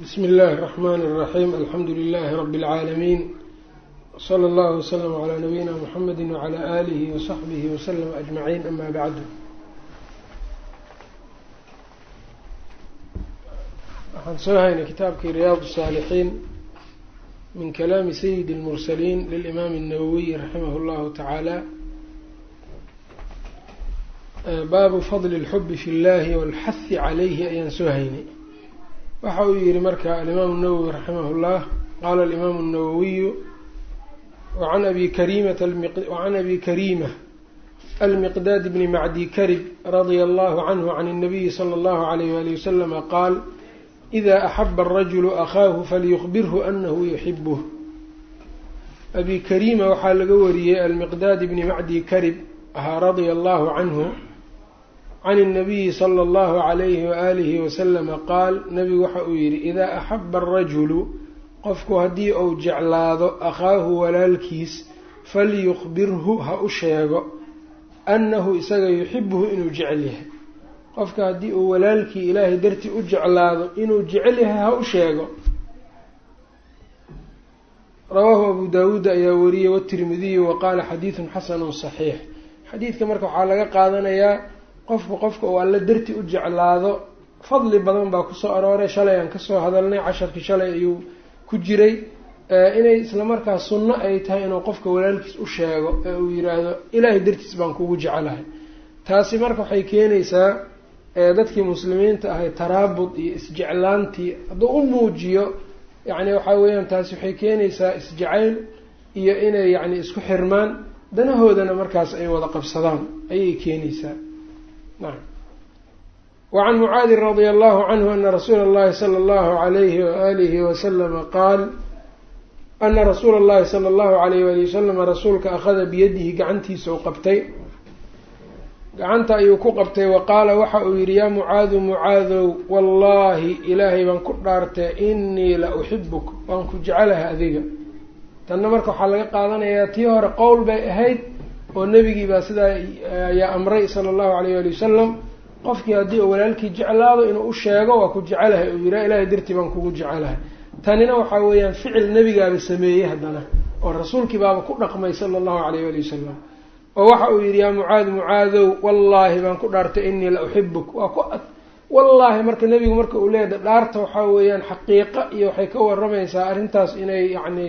bsmi اllahi الرحmn الرaxيm alxamdu لlh rb العaalamiin wslى اllah وslm عlى nabiyina mxamedi وعlى آlih وصaxbih وslm أجmaعin ama bعd waxaan soo haynay kitaabkii ryaad الصاalixiin min kalaami sayid الmursaliin lilimaam الnawawiy raximah اllahu taعaalى baabu fadl اlxubi fi اllahi wاlxahi calayhi ayaan soo haynay waxa uu yihi marka alimaamu الnawowi raximah اllah qaala alimaamu الnawawiyu wacan abi karimata wacan abi karima almiqdaad bni macdi karib radia allahu canhu can الnabiyi slى اllahu عalayh wali waslama qaal ida axaba arajulu akhaahu falyukbirhu anahu yuxibh abi karima waxaa laga wariyey almiqdaad bni macdi karib ahaa radia allahu canhu can الnabiyi slى اllahu عalayhi waalihi waslama qaal nabigu waxa uu yihi idaa axaba arajulu qofku haddii uu jeclaado akhaahu walaalkiis falyukbirhu ha u sheego annahu isaga yuxibhu inuu jecel yahay qofka haddii uu walaalkii ilaahay dartii u jeclaado inuu jecel yahay ha u sheego rawaahu abu daawuud ayaa wariyey watirmidiyu wa qaala xadiidun xasanu saxiix xadiidka marka waxaa laga qaadanayaa qofku qofka uu alla darti u jeclaado fadli badan baa ku soo arooray shalay aan ka soo hadalnay casharkii shalay ayuu ku jiray. Inay isla markaa sunno ay tahay inuu qofka walaalkiis u sheego ee uu yiraahdo ilaahay dartiis baan kugu jecelahay taasi marka waxay keenaysaa dadkii muslimiinta ahay taraabud iyo isjeclaantii hadduu u muujiyo yacni waxaa weeyaan taasi waxay keenaysaa isjacayl iyo inay yacni isku xirmaan danahoodana markaas ay wada qabsadaan ayay keenaysaa wacan mucaadin radia allahu canhu ana rasuula allahi sala allahu alayhi waalihi wasalama qaal ana rasuula allahi sala allahu alayh waali wasalama rasuulka akhada biyadihi gacantiisa u qabtay gacanta ayuu ku qabtay wa qaala waxa uu yidhi yaa mucaadu mucaadow wallaahi ilaahay baan ku dhaartay inii la uxibuk waan ku jecelahay adiga tanna marka waxaa laga qaadanayaa tii hore qowl bay ahayd oo nebigii baa sidaa ayaa amray sala allahu alayh ali wasalam qofkii haddii uu walaalkii jeclaado inuu u sheego waa ku jecelahay uu yihaa ilaahay dartii baan kugu jecelahay. Tanina waxaa weeyaan ficil nebigaaba sameeyey haddana oo rasuulkii baaba ku dhaqmay sala allahu alayh ali wasalam oo waxa uu yidhi yaa mucaad mucaadow wallaahi baan ku dhaartay inii la uxibuk waa ku wallaahi marka nebigu marka uu leeyahay dhaarta waxaa weeyaan xaqiiqa iyo waxay ka waramaysaa arrintaas inay yacni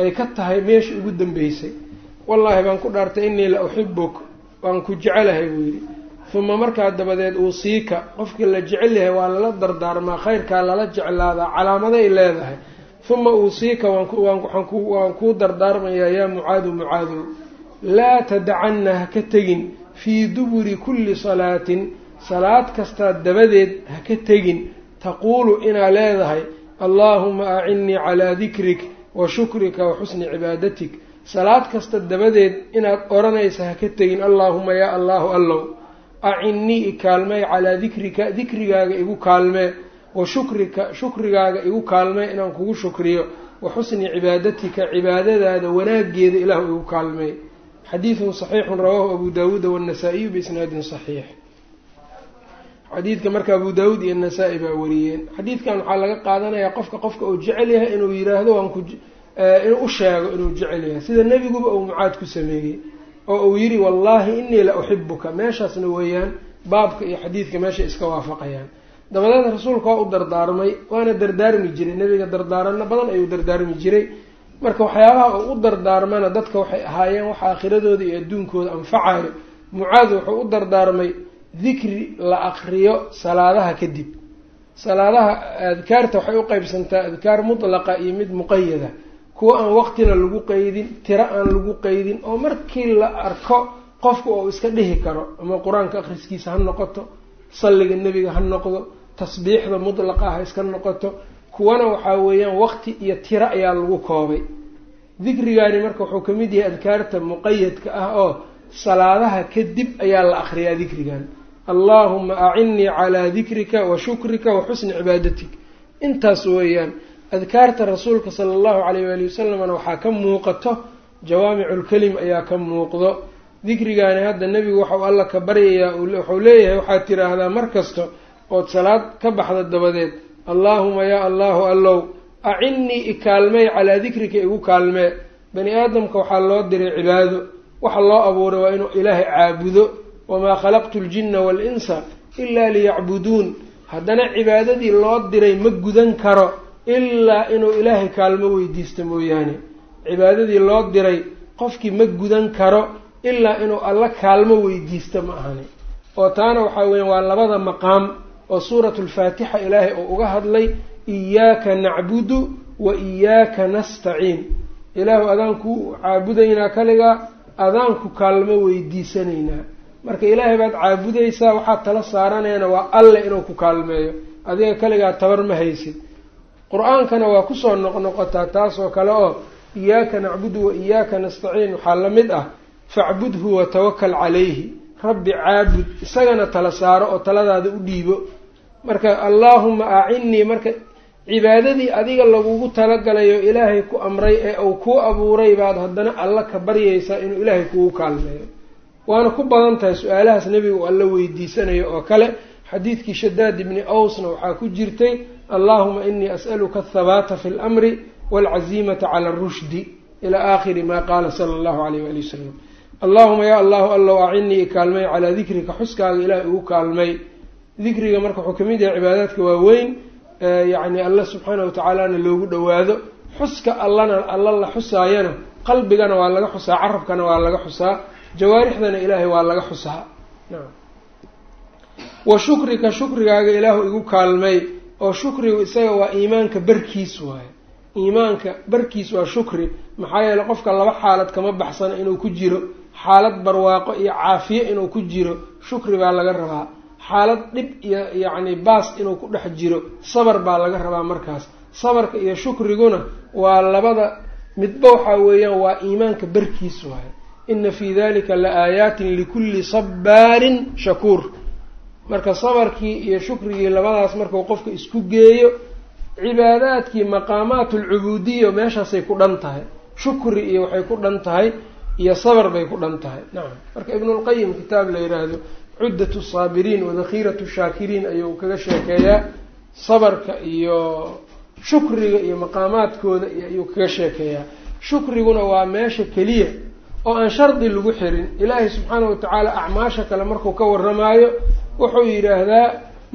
ay ka tahay meesha ugu dambeysay wallaahi baan ku dhaartay inii la uxibuk waan ku jecelahay buu yidhi. Uma markaa dabadeed uusiika qofkii la jecel yahay waa lala dardaarmaa khayrkaa lala jeclaadaa calaamaday leedahay. Uma uusiika waan kuu dardaarmayaa yaa mucaadu mucaadow laa tadacanna ha ka tegin fii duburi kulli salaatin. Salaad kastaa dabadeed ha ka tegin. Taquulu inaa leedahay allaahuma acinnii calaa dikrik wa shukrika wa xusni cibaadatik salaad kasta dabadeed inaad odhanaysa ha ka tegin allaahuma yaa allaahu allow acinnii ikaalmey calaa dikrika dikrigaaga igu kaalmee wa shukrika shukrigaaga igu kaalmee inaan kugu shukriyo wa xusni cibaadatika cibaadadaada wanaageeda ilaahu igu kaalmey xadiidun saxiixun rawaahu abu daawuuda waannasa-iyu biisnaadin saxiix. Xadiidka marka abu daawuud iyo nasaa-i baa wariyeen. Xadiidkan waxaa laga qaadanayaa qofka qofka uu jecel yahay inuu yiraahdo waan ku u sheego inuu jecel yahay. Sida nebiguba uu mucaad ku sameeyey oo uu yidhi wallaahi inii la uxibuka meeshaasna weeyaan baabka iyo xadiidka meesha iska waafaqayaan. Dabadeed rasuulka waa u dardaarmay waana dardaarmi jiray. Nebiga dardaaranno badan ayuu dardaarmi jiray. Marka waxyaabaha uu u dardaarmana dadka waxay ahaayeen wax aakhiradooda iyo adduunkooda anfacayo mucaad wuxuu u dardaarmay dikri la akriyo salaadaha kadib. Salaadaha adkaarta waxay u qeybsantaa adkaar mutlaqa iyo mid muqayada kuwa aan waqtina lagu qeydin tiro aan lagu qeydin oo markii la arko qofka oo iska dhihi karo ama qur'aanka akhriskiisa ha noqoto salliga nebiga ha noqdo tasbiixda mutlaqa ha iska noqoto kuwana waxaa weeyaan waqti iyo tiro ayaa lagu koobay. Dikrigaani marka wuxuu ka mid yahay adkaarta muqayadka ah oo salaadaha kadib ayaa la akriyaa dikrigan allaahuma acinnii calaa dikrika wa shukrika wa xusni cibaadatik. Intaas weeyaan adkaarta rasuulka sala allahu calayh waali wasalamna waxaa ka muuqato jawaamiculkelim ayaa ka muuqdo. Dikrigaani hadda nebigu waxau alla ka baryayaa wuxuu leeyahay waxaad tiraahdaa mar kasta ood salaad ka baxda dabadeed. Allaahuma yaa allahu allow acinnii ikaalmey calaa dikrika igu kaalmee. Bani aadamka waxaa loo diray cibaado. Waxa loo abuuray waa inuu ilaahay caabudo. Wamaa khalaqtu ljinna waalinsa ilaa liyacbuduun. Haddana cibaadadii loo diray ma gudan karo ilaa inuu ilaahay kaalmo weydiista mooyaane. Cibaadadii loo diray qofkii ma gudan karo ilaa inuu alla kaalmo weydiista ma ahani. Oo taana waxaa weya waa labada maqaam oo suuratu lfaatixa ilaahay oo uga hadlay iyaaka nacbudu wa iyaaka nastaciin. Ilaahu adaan ku caabudaynaa kaligaa adaan ku kaalmo weydiisanaynaa. Marka ilaahay baad caabudaysaa waxaad tala saaranayana waa alle inuu ku kaalmeeyo. Adiga kaligaa tabar ma haysid qur'aankana waa ku soo noqnoqotaa taasoo kale oo iyaaka nacbudu wa iyaaka nastaciin waxaa la mid ah facbudhu watawakal calayhi. Rabbi caabud isagana tala saaro oo taladaada u dhiibo. Marka allaahuma acinnii marka cibaadadii adiga lagugu talagalayo ilaahay ku amray ee uu kuu abuuray baad haddana alla ka baryaysaa inuu ilaahay kugu kaalmeeyo. Waana ku badan tahay su'aalahaas nebiga uu alla weydiisanayo oo kale. Xadiidkii shadaad ibni awsna waxaa ku jirtay allaahuma inii as'aluka athabaata fi lamri waalcaziimata cala arushdi ilaa aakhiri maa qaala sala allahu alayh waali wasalam allaahuma yaa allahu allow acinnii ikaalmay calaa dikrika xuskaaga ilaahay ugu kaalmay. Dikriga marka wuxuu ka mid yahay cibaadaadka waaweyn yacni alla subxaana watacaalana loogu dhawaado xuska allana alla la xusaayana qalbigana waa laga xusaa carabkana waa laga xusaa jawaarixdana ilaahay waa laga xusaa. Wa shukrika shukrigaaga ilaahu igu kaalmay oo shukrigu isaga waa iimaanka barkiis waaye. Iimaanka barkiis waa shukri maxaa yeele qofka laba xaalad kama baxsana inuu ku jiro xaalad barwaaqo iyo caafiye inuu ku jiro shukri baa laga rabaa. Xaalad dhib iyo yacni baas inuu ku dhex jiro sabar baa laga rabaa markaas. Sabarka iyo shukriguna waa labada midba waxaa weeyaan waa iimaanka barkiis waaye. Ina fii dalika la aayaatin likulli sabbaarin shakuur marka sabarkii iyo shukrigii labadaas markuu qofka isku geeyo cibaadaadkii maqaamaat alcubuudiya meeshaasay ku dhan tahay. Shukri iyo waxay ku dhan tahay iyo sabar bay ku dhan tahay. Nacam marka ibnulqayim kitaab la yidhaahdo cuddat saabiriin wadakhiiratu shaakiriin ayuu kaga sheekeeyaa. Sabarka iyo shukriga iyo maqaamaadkooda ayuu kaga sheekeeyaa. Shukriguna waa meesha keliya oo aan shardi lagu xirin. Ilaahay subxaana watacaala acmaasha kale markuu ka warramaayo wuxuu yidhaahdaa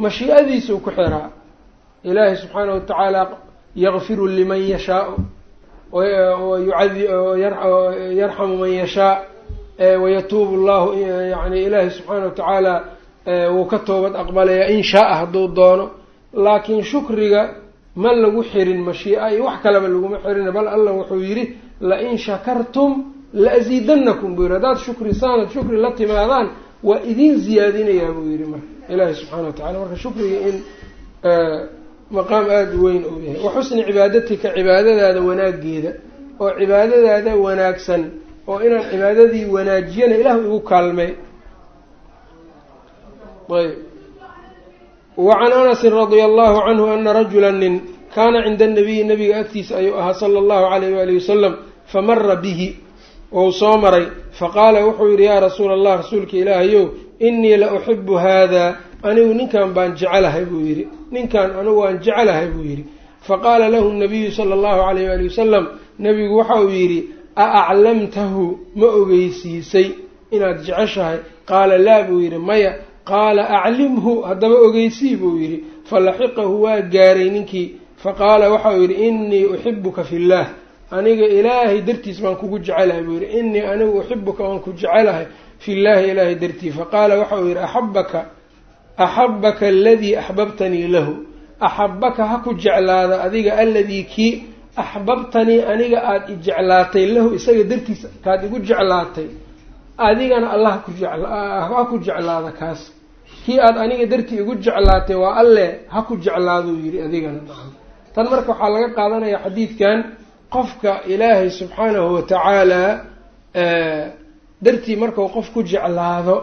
mashii'adiisuu ku xiraa ilaahay subxaana watacaala yakfiru liman yashaau yarxamu man yashaa wayatuubu llahu yani ilaahay subxaana watacaala wuu ka toobad aqbalayaa in shaa-a hadduu doono. Laakiin shukriga ma lagu xirin mashii'a iyo wax kaleba laguma xirin bal allah wuxuu yidhi lain shakartum laasiidanakum buu yidhi. Haddaad shukrisaanad shukri la timaadaan waa idin ziyaadinayaa buu yidhi marka. Ilaahay subxana wa tacala marka shukriga in maqaam aada weyn uu yahay. Wa xusni cibaadatika cibaadadaada wanaageeda oo cibaadadaada wanaagsan. Oo inaan cibaadadii wanaajiyana ilahu igu kaalmay. Ayb wacan anasin radia allahu canhu ana rajula nin kaana cinda anabiyi nabiga agtiisa ayuu ahaa sala allahu alayh waalihi wasalam famara bihi wou soo maray faqaala wuxuu yidhi yaa rasuula allah rasuulka ilaahayow inii la uxibu haadaa anigu ninkan baan jecelahay buu yidhi. Ninkan anigu waan jecelahay buu yidhi. Faqaala lahu nabiyu sala allahu alayh waali wasalam nabigu waxa uu yidhi a aclamtahu ma ogeysiisay inaad jeceshahay? Qaala laa buu yidhi maya. Qaala aclimhu haddaba ogeysii buu yidhi. Falaxiqahu waa gaaray ninkii. Faqaala waxauu yidhi inii uxibuka fillaah aniga ilaahay dartiis baan kugu jecelahay buu yidhi inii anigu uxibuka waan ku jecelahay fillaahi ilaahay dartii. Faqaala waxa uu yidhi axabaka axabaka aladii axbabtanii lahu. Axabaka ha ku jeclaada adiga aladii kii axbabtanii aniga aada i jeclaatay lahu isaga dartiisa kaad igu jeclaatay. Adigana allah ha ku jeclaada kaas. Kii aada aniga dartii igu jeclaatay waa alle ha ku jeclaaduu yidhi adigana. Tan marka waxaa laga qaadanaya xadiidkan qofka ilaahay subxaanahu watacaala dartii markau qof ku jeclaado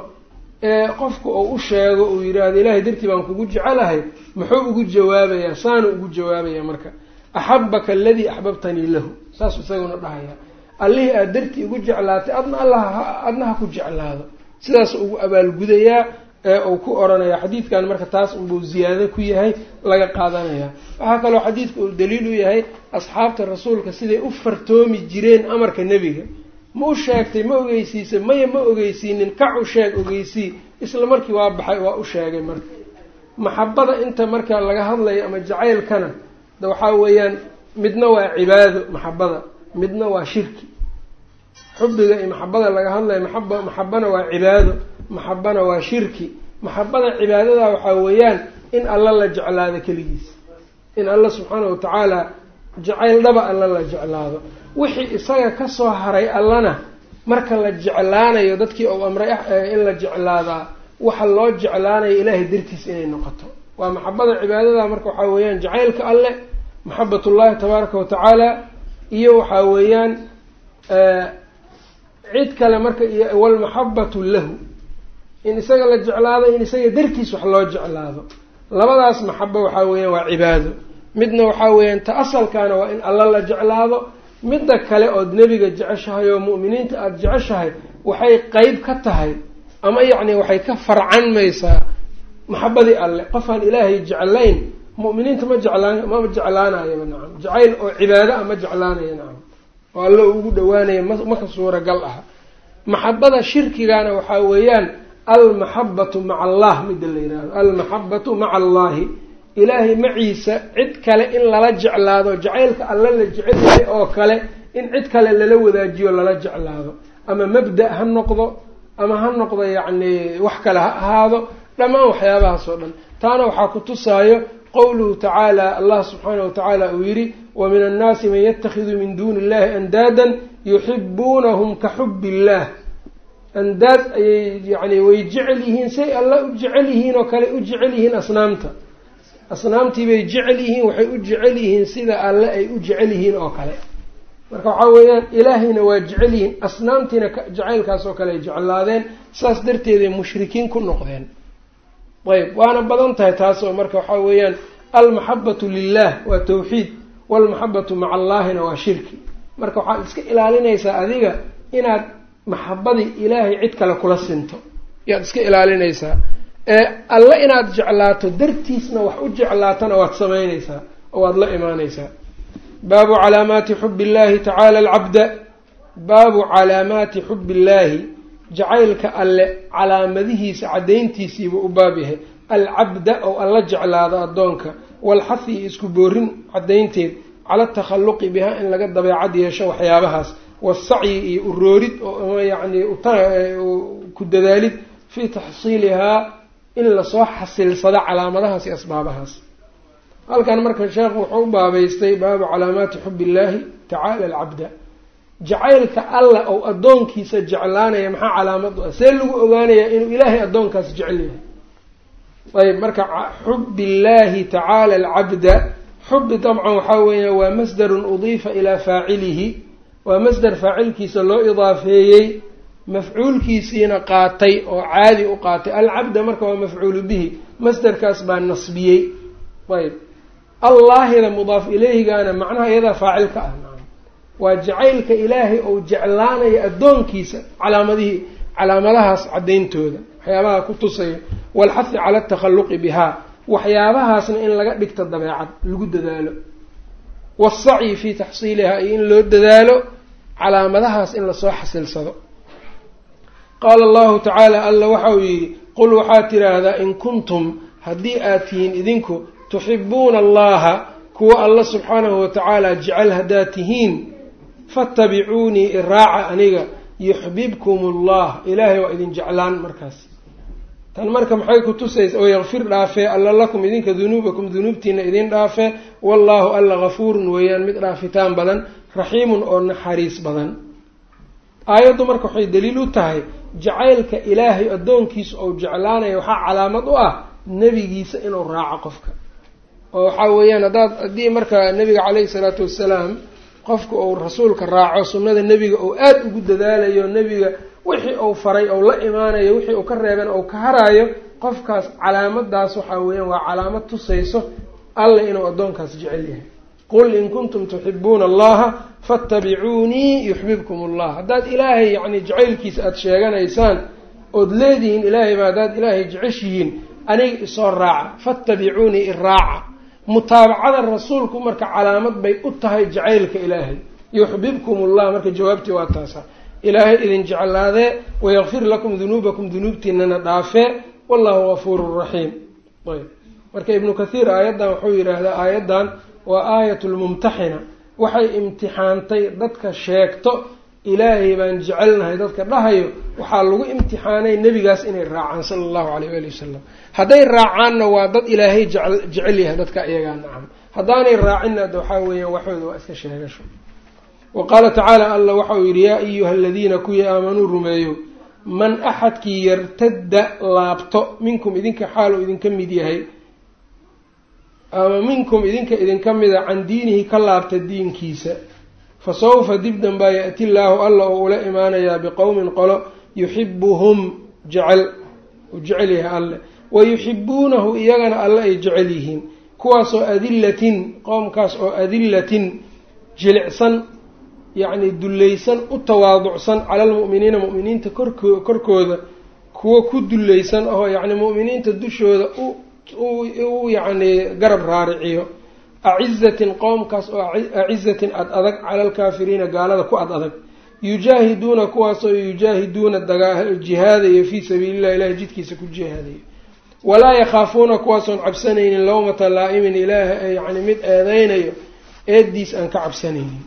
ee qofka uu u sheego uu yidhaahdo ilaahay dartii baan kugu jecelahay. Muxuu ugu jawaabayaa saanu ugu jawaabayaa marka axabaka aladii axbabtanii lahu. Saasuu isaguna dhahayaa allihii aada dartii ugu jeclaatay adna alla adna ha ku jeclaado. Sidaas ugu abaalgudayaa ee uu ku odhanaya xadiidkan marka taas unbuu ziyaado ku yahay laga qaadanaya waxaa kaloo xadiidka uu daliil u yahay asxaabta rasuulka siday u fartoomi jireen amarka nebiga. Ma u sheegtay ma ogeysiisay maya ma ogeysiinin kac u sheeg ogeysii isla markii waa baxay waa u sheegay marka. Maxabada inta marka laga hadlayo ama jacaylkana da waxaa weeyaan midna waa cibaado maxabada midna waa shirki. Xubbiga iyo maxabada laga hadlayo maxaba maxabana waa cibaado maxabana waa shirki. Maxabada cibaadada waxaa weeyaan in alla la jeclaado keligiis. In alla subxaana wa tacaala jacayl dhaba alla la jeclaado. Wixii isaga ka soo haray allana marka la jeclaanayo dadkii ou amray in la jeclaadaa waxa loo jeclaanayo ilaahay dartiis inay noqoto. Waa maxabada cibaadada marka waxaa weeyaan jacaylka alle maxabat ullahi tabaaraka wa tacaala iyo waxaa weeyaan cid kale marka iyo walmaxabatu lahu in isaga la jeclaado in isaga dartiis wax loo jeclaado. Labadaas maxabo waxaa weeyaan waa cibaado. Midna waxaa weeyaan ta asalkaana waa in alla la jeclaado. Midda kale ood nebiga jeceshahay oo mu'miniinta aada jeceshahay waxay qeyb ka tahay ama yacni waxay ka farcanmaysaa maxabadii alle. Qofaan ilaahay jeclayn mu'miniinta ma jeclaan mama jeclaanayaba nacam jacayl oo cibaado a ma jeclaanaya nacam oo alle ugu dhawaanaya maka suuragal aha. Maxabada shirkigana waxaa weeyaan almaxabatu maca allah midda la yidhaahdo almaxabatu maca allahi ilaahay maciisa cid kale in lala jeclaado jacaylka alle la jecel yahay oo kale in cid kale lala wadaajiyo lala jeclaado. Ama mabda ha noqdo ama ha noqdo yacni wax kale ha ahaado dhammaan waxyaabahaas oo dhan. Taana waxaa ku tusaayo qowluhu tacaala allah subxaana wa tacaala uu yidhi wa min annaasi man yatakhidu min duuni illahi andaadan yuxibuunahum ka xubi illah andaad ayay yani way jecel yihiin say alla u jecel yihiin oo kale u jecel yihiin asnaamta. Asnaamtii bay jecel yihiin waxay u jecel yihiin sida alle ay u jecel yihiin oo kale. Marka waxaa weeyaan ilaahayna waa jecel yihiin asnaamtiina jacaylkaas oo kale ay jeclaadeen saas darteeday mushrikiin ku noqdeen. Ayb waana badan tahay taas oo marka waxaa weeyaan almaxabatu lilah waa tawxiid walmaxabatu maca allaahina waa shirki. Marka waxaad iska ilaalinaysaa adiga inaad maxabadii ilaahay cid kale kula sinto. Yaad iska ilaalinaysaa. Ee alle inaad jeclaato dartiisna wax u jeclaatana waad samaynaysaa oo waad la imaanaysaa. Baabu calaamaati xubi illahi tacaala alcabda. Baabu calaamaati xubi illaahi jacaylka alle calaamadihiisa caddayntiisiibuu u baab yahay. Alcabda oo alla jeclaado addoonka. Walxahi iyo isku boorin caddaynteed. Cala atakhalluqi bihaa in laga dabeecad yeesho waxyaabahaas wasacyi iyo uroorid oo yacni ku dadaalid fii taxsiilihaa in la soo xasilsado calaamadahaas iyo asbaabahaas. Halkan marka sheekhu wuxuu u baabaystay baabu calaamaati xubi illaahi tacaala alcabda. Jacaylka alla ou addoonkiisa jeclaanaya maxaa calaamad u ah? See lagu ogaanayaa inuu ilaahay addoonkaas jecel yahay. Ayb marka xubi illaahi tacaala alcabda. Xubi dabcan waxaa weeya waa masdarun udiifa ilaa faacilihi waa masder faacilkiisa loo idaafeeyey mafcuulkiisiina qaatay oo caadi u qaatay. Alcabda marka waa mafcuulu bihi masderkaas baa nasbiyey. Ayb allaahida mudaaf ilayhigaana macnaha iyadaa faacil ka ah. Waa jacaylka ilaahay ou jeclaanaya addoonkiisa calaamadihii calaamadahaas caddayntooda waxyaabaha ku tusaya walxahi cala atakhalluqi bihaa waxyaabahaasna in laga dhigto dabeecad lagu dadaalo wasacyi fii taxsiilihaa iyo in loo dadaalo calaamadahaas in la soo xasilsado qaala allahu tacaala alla waxa uu yidhi qul waxaad tidhaahdaa in kuntum haddii aad tihiin idinku tuxibuuna allaha kuwa alla subxaanahu watacaala jecel haddaad tihiin fattabicuunii iraaca aniga yuxbibkum allah ilaahay waa idin jeclaan markaas tan marka maxay ku tusaysa oo yakfir dhaafee alla lakum idinka dunuubakum dunuubtiina idin dhaafee wallaahu alla gafuurun weeyaan mid dhaafitaan badan raxiimun oo naxariis badan. Aayaddu marka waxay daliil u tahay jacaylka ilaahay addoonkiisa ou jeclaanaya waxaa calaamad u ah nebigiisa inuu raaco qofka. Oo waxaa weeyaan haddaad haddii marka nebiga caleyhi salaatu wassalaam qofka uu rasuulka raaco sunnada nebiga ou aada ugu dadaalayo nebiga wixii uu faray ou la imaanayo wixii uu ka reeben ou ka haraayo qofkaas calaamadaas waxaa weeyaan waa calaamad tusayso alla inuu addoonkaas jecel yahay. Qul in kuntum tuxibuuna allaha fattabicuunii yuxbibkum allah haddaad ilaahay yacni jacaylkiisa aada sheeganaysaan ood leedihiin ilaahay ba haddaad ilaahay jeceshihiin aniga isoo raaca. Fattabicuunii iraaca mutaabacada rasuulku marka calaamad bay u tahay jacaylka ilaahay. Yuxbibkum ullah marka jawaabtii waa taasa ilaahay idin jeclaadee wayakfir lakum dunuubakum dunuubtiinana dhaafee wallahu gafuurun raxiim ayb. Marka ibnu kathiir aayaddan wuxuu yidhaahdaa aayaddan waa aayat lmumtaxina waxay imtixaantay dadka sheegto ilaahay baan jecelnahay dadka dhahayo waxaa lagu imtixaanay nebigaas inay raacaan sala allahu alayh waali wasalam hadday raacaanna waa dad ilaahay jecel yahay dadka iyagaa nacam haddaanay raacinna waxaa weeyaan waxooda waa iska sheegasho wa qaala tacaala alla waxa uu yidhi yaa ayuha aladiina kuwii aamanuu rumeeyo man axadkii yartadda laabto minkum idinka xaal uu idinka mid yahay ama minkum idinka idinka mida can diinihi ka laabta diinkiisa fa sawfa dib danbaa ya-ti llaahu alla oo ula imaanayaa biqowmin qolo yuxibuhum jecel uu jecel yahay alle wa yuxibuunahu iyagana alle ay jecel yihiin kuwaasoo adillatin qowmkaas oo adillatin jilicsan yacni dullaysan u tawaaducsan cala almu'miniina mu'miniinta korko korkooda kuwo ku dullaysan oo yacni mu'miniinta dushooda u u yacni garab raariciyo. Acizatin qowmkaas oo acizatin ad adag cala alkaafiriina gaalada ku ad adag. Yujaahiduuna kuwaasoo yujaahiduuna jihaadayo fii sabiilillahi ilahay jidkiisa ku jihaadayo walaa yakhaafuuna kuwaasoon cabsanaynin lawmata laa'imin ilaaha yacni mid eedeynayo eeddiis aan ka cabsanaynin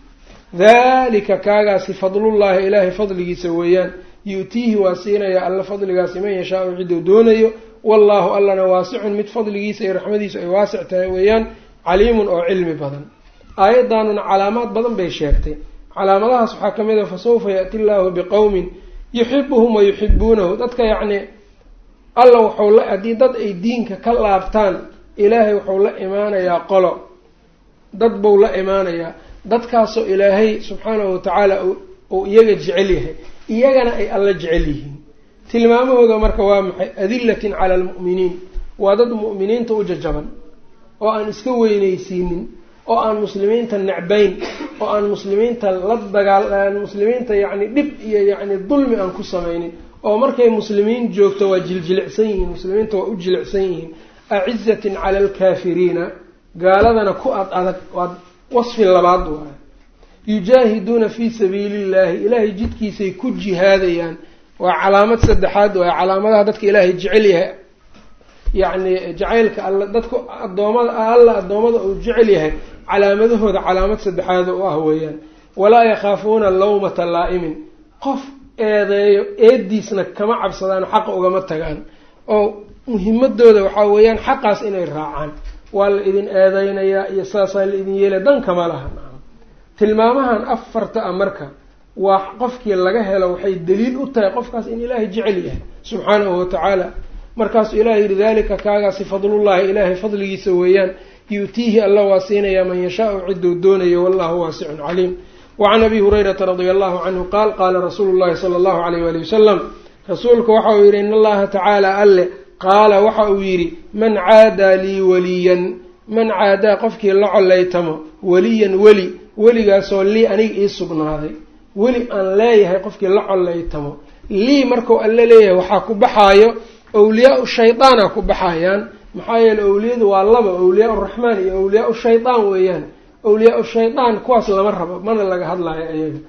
dalika kaagaasi fadlullaahi ilaahay fadligiisa weeyaan. Yu-tiihi waa siinayaa alla fadligaasi man yashaau ciduu doonayo. Wallaahu allana waasicun mid fadligiisa iyo raxmadiisu ay waasic tahay weeyaan. Caliimun oo cilmi badan. Aayaddaanuna calaamaad badan bay sheegtay. Calaamadahaas waxaa ka mid a fa sawfa yaati llaahu biqowmin yuxibuhum wa yuxibuunahu dadka yacni alla wuxuu la haddii dad ay diinka ka laabtaan ilaahay wuxuu la imaanayaa qolo. Dad buu la imaanayaa dadkaasoo ilaahay subxaanahu watacaala uu iyaga jecel yahay iyagana ay alla jecel yihiin. Tilmaamahooda marka waa maxay? Adillatin cala almu'miniin waa dad mu'miniinta u jajaban oo aan iska weynaysiinin oo aan muslimiinta necbayn oo aan muslimiinta la dagaal aan muslimiinta yacni dhib iyo yacni dulmi aan ku samaynin. Oo markay muslimiin joogto waa jiljilicsan yihiin muslimiinta waa u jilicsan yihiin. Acizatin cala alkaafiriina gaaladana ku ad adag wasfi labaad waay. Yujaahiduuna fii sabiili illahi ilaahay jidkiisay ku jihaadayaan. Waa calaamad saddexaad waay calaamadaha dadka ilaahay jecel yahay. Yacni jacaylka alla dadku adoomada alla addoommada uu jecel yahay calaamadahooda calaamad saddexaad u ah weeyaan. Walaa yakhaafuuna lawmata laa'imin. Qof eedeeyo eediisna kama cabsadaan xaqa ugama tagaan. Oo muhimadooda waxaa weeyaan xaqaas inay raacaan waa la idin eedeynayaa iyo saasaa la idin yeelaya dan kama laha. Tilmaamahan afarta a marka waa qofkii laga helo waxay daliil u tahay qofkaas in ilaahay jecel yahay subxaanahu watacaala markaasuu ilahay yihi dalika kaagaasi fadlullahi ilaahay fadligiisa weeyaan yu-tiihi alla waa siinayaa man yashaau ciduu doonayo wallahu waasicun caliim. Wacan abi hurayrata radia allahu canhu qaal qaala rasuulu llahi sala allahu alayh wali wasalam rasuulku waxa uu yihi in allaha tacaala alle qaala waxa uu yidhi man caadaa lii waliyan. Man caadaa qofkii la collaytamo weliyan weli weligaasoo lii aniga ii sugnaaday. Weli aan leeyahay qofkii la collaytamo. Lii markuu alle leeyahay waxaa ku baxaayo awliyaa-u shaydaana ku baxayaan maxaa yeele awliyadu waa laba awliyaa raxmaan iyo awliyaa shaydaan weeyaan. Awliyaa shaydaan kuwaas lama rabo mana laga hadlayo ayaga.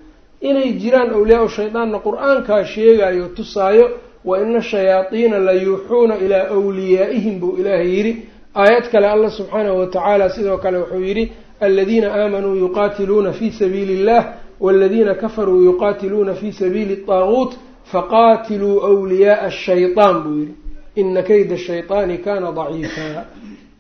Inay jiraan awliyaa shaydaanna qur'aankaa sheegayo tusaayo wa ina shayaadiina la yuuxuuna ilaa wliyaa-ihim buu ilaahay yidhi. Aayad kale alla subxaanahu watacaala sidoo kale wuxuu yidhi aladiina aamanuu yuqaatiluuna fii sabiili illah waladiina kafaruu yuqaatiluuna fii sabiili daaguut faqaatiluu wliyaaa ashaytaan buu yidhi. Ina kayda shaydaani kaana daciifa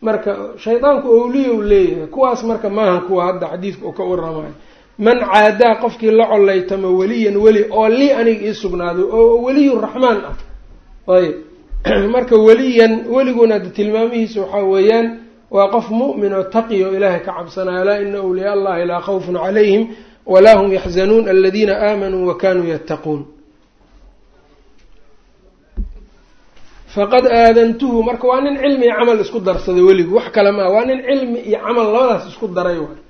marka shaydaanku awliya u leeyahay kuwaas marka maahan kuwa hadda xadiidka ka waramayo man caadaa qofkii la collaytamo weliyan weli oo lii aniga ii sugnaaday oo weliyu raxmaan ah. Ayb marka weliyan weliguna tilmaamihiisa waxaa weeyaan waa qof mu'min oo taqi oo ilaahay ka cabsanaya alaa ina awliyaa allahi laa khawfun calayhim walaa hum yaxzanuun aladiina aamanuu wakanuu yattaquun. Faqad aadantuhu marka waa nin cilmi iyo camal isku darsaday weligu wax kale maa waa nin cilmi iyo camal labadaas isku daray waay